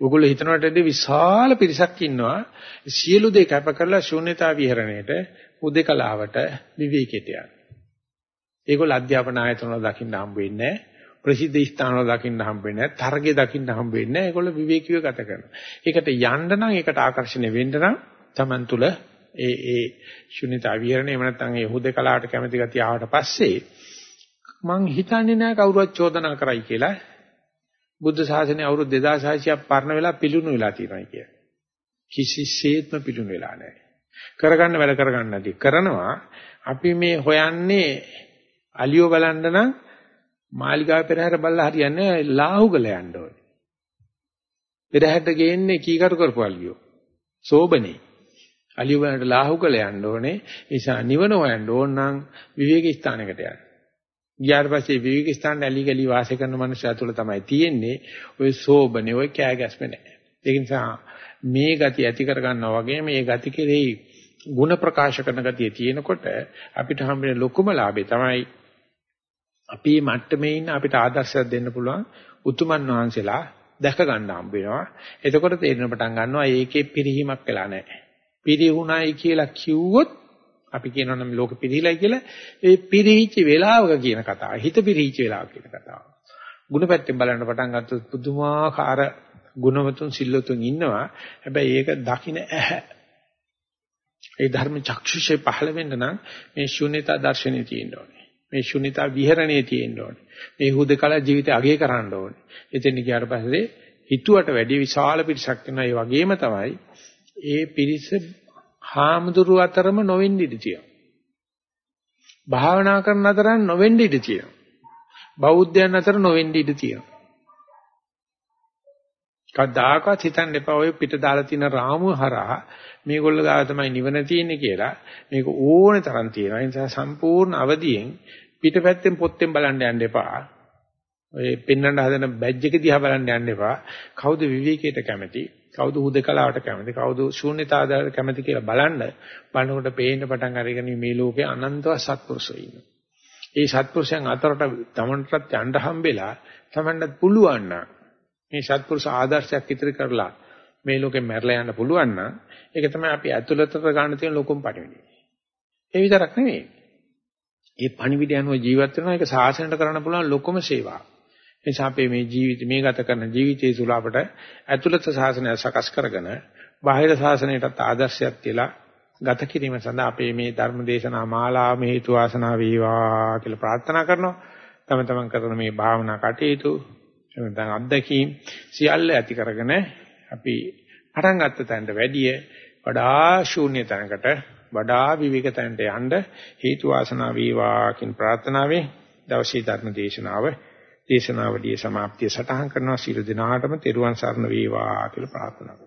ඔගොල්ලෝ හිතනවටදී විශාල පිරිසක් ඉන්නවා සියලු දේ කැප කරලා ශුන්‍යතා විහරණයට උදේකලාවට විවේකයට යන. ඒගොල්ලෝ අධ්‍යාපන ආයතන වල දකින්න හම්බ වෙන්නේ ප්‍රසිද්ධ ස්ථාන වල දකින්න හම්බ වෙන්නේ තරගේ දකින්න හම්බ වෙන්නේ ඒගොල්ලෝ විවේකීව ගත කරනවා. ඒකට යන්න නම් ඒකට ආකර්ෂණය වෙන්න නම් Taman තුල ඒ ඒ ශුන්‍යතා විහරණය එහෙම නැත්නම් ඒ හුදේකලාවට කැමැති ගතිය ආවට පස්සේ මං හිතන්නේ නැහැ කවුරුවත් චෝදනා කරයි කියලා බුද්ධ ශාසනය අවුරුදු 2600ක් පරණ වෙලා පිලුණු වෙලා තියෙනවා කිය. කිසිසේත්ම පිලුණු වෙලා නැහැ. කරගන්න වැඩ කරගන්න නැති කරනවා අපි මේ හොයන්නේ අලියෝ බලන්න නම් මාලිගාව පෙරහැර බලලා හරියන්නේ ලාහුගල යන්න ඕනේ. පෙරහැරට ගේන්නේ කීකරු කරපු අලියෝ. සෝබනේ. අලියෝ බලන්න ලාහුගල යන්න ඕනේ. නිසා නිවන හොයන්න ඕන නම් විවේක ස්ථානයකට යන්න. ගියාට පස්සේ විවේක ස්ථාන ඇලි ගලි වාසය කරන මනුස්සය තුළ තමයි තියෙන්නේ ওই සෝබනේ ওই කෑ ගැස්ම නැහැ. ඒක නිසා මේ ගති ඇති කර ගන්නවා වගේ මේ ගති කෙරෙහි ಗುಣ ප්‍රකාශ කරන ගතිය තියෙනකොට අපිට හම්බෙන ලොකුම ලාභය තමයි අපි මට්ටමේ ඉන්න අපිට ආදර්ශයක් දෙන්න පුළුවන් උතුමන් වහන්සේලා දැක ගන්න හම්බ වෙනවා. එතකොට තේරෙන පටන් ගන්නවා ඒකේ පිරිහීමක් වෙලා නැහැ. පිරිහුණයි කියලා කිව්වොත් අපි කියනවා නම් ලෝක පිරිහිලයි කියලා ඒ පිරිහිච්ච වෙලාවක කියන කතාව. හිත පිරිහිච්ච වෙලාවක කියන කතාව. ಗುಣ පැත්තෙන් බලන්න පටන් ගත්තොත් පුදුමාකාර ගුණවතුන් සිල්ලතුන් ඉන්නවා. හැබැයි ඒක දකින්න ඇහැ. ඒ ධර්ම චක්ෂුෂේ පහළ වෙන්න නම් මේ ශුන්‍යතා දර්ශනේ තියෙන්න ඕනේ. මේ ශුන්‍යතා විහරණේ තියෙන්න ඕනේ. මේ හුදකලා ජීවිතය අගය කරන්න ඕනේ. එතෙන් ගියාට පස්සේ හිතුවට වැඩි විශාල පිරිසක් වෙනවා. ඒ වගේම තමයි ඒ පිරිස හාමුදුරු අතරම නොවෙන්න ඉඩ තියෙනවා. භාවනා කරන අතර නොවෙන්න ඉඩ තියෙනවා. බෞද්ධයන් අතර නොවෙන්න ඉඩ තියෙනවා. කවදාකවත් හිතන්න එපා ඔය පිට දාලා තියෙන රාමුව හරහා මේගොල්ලෝ ගාව තමයි නිවන තියෙන්නේ කියලා. මේක ඕනේ තරම් තියෙනවා. ඒ නිසා සම්පූර්ණ අවදියෙන් පිටපැත්තෙන් පොත්තෙන් බලන්න යන්න එපා. ඔය පෙන්වන්න හදන බැජ් එක දිහා බලන්න යන්න එපා. කවුද විවේකයට කැමති? කවුද හුදකලාවට කැමති කවුද ශූන්‍යතාවයට කැමති කියලා බලන්න බලනකොට පේන්න පටන් අරගෙන මේ ලෝකේ අනන්තව සත්පුරුෂයෝ ඉන්නවා. ඒ සත්පුරුෂයන් අතරට තමන්ටත් යන්න හම්බෙලා තමන්ට පුළුවන් නම් මේ සත්පුරුෂ ආදර්ශයක් ඉදිරි කරලා මේ ලෝකෙ මැරලා යන්න පුළුවන් නම් ඒක තමයි අපි ඇතුළතට ගන්න තියෙන ලොකුම පණිවිඩය. ඒ විතරක් නෙවෙයි. මේ පණිවිඩය අනුව ජීවත් වෙනවා ඒක සාසනයට කරන්න පුළුවන් ලොකුම සේවාවක්. නිසා අපේ මේ ජීවිත මේ ගත කරන ජීවිතයේ තුල අපට ඇතුළත ශාසනය සකස් කරගෙන බාහිර ශාසනයටත් ආදර්ශයක් තියලා ගත කිරීම සඳහා අපේ මේ ධර්ම දේශනා මාලාව හේතු වාසනා වේවා කියලා ප්‍රාර්ථනා කරනවා. තම තමන් කරන මේ භාවනා කටයුතු එතන අත්දැකීම් සියල්ල ඇති කරගෙන අපි පටන් ගත්ත තැනට වැඩිය වඩා ශූන්‍ය තැනකට වඩා විවේක තැනට යන්න හේතු වාසනා වේවා කියන ප්‍රාර්ථනාවෙන් දවසේ ධර්ම දේශනාව දේශනාවලියේ સમાප්තිය සටහන් කරනවා. සියලු දෙනාටම තෙරුවන් සරණ වේවා කියලා ප්‍රාර්ථනා කරනවා.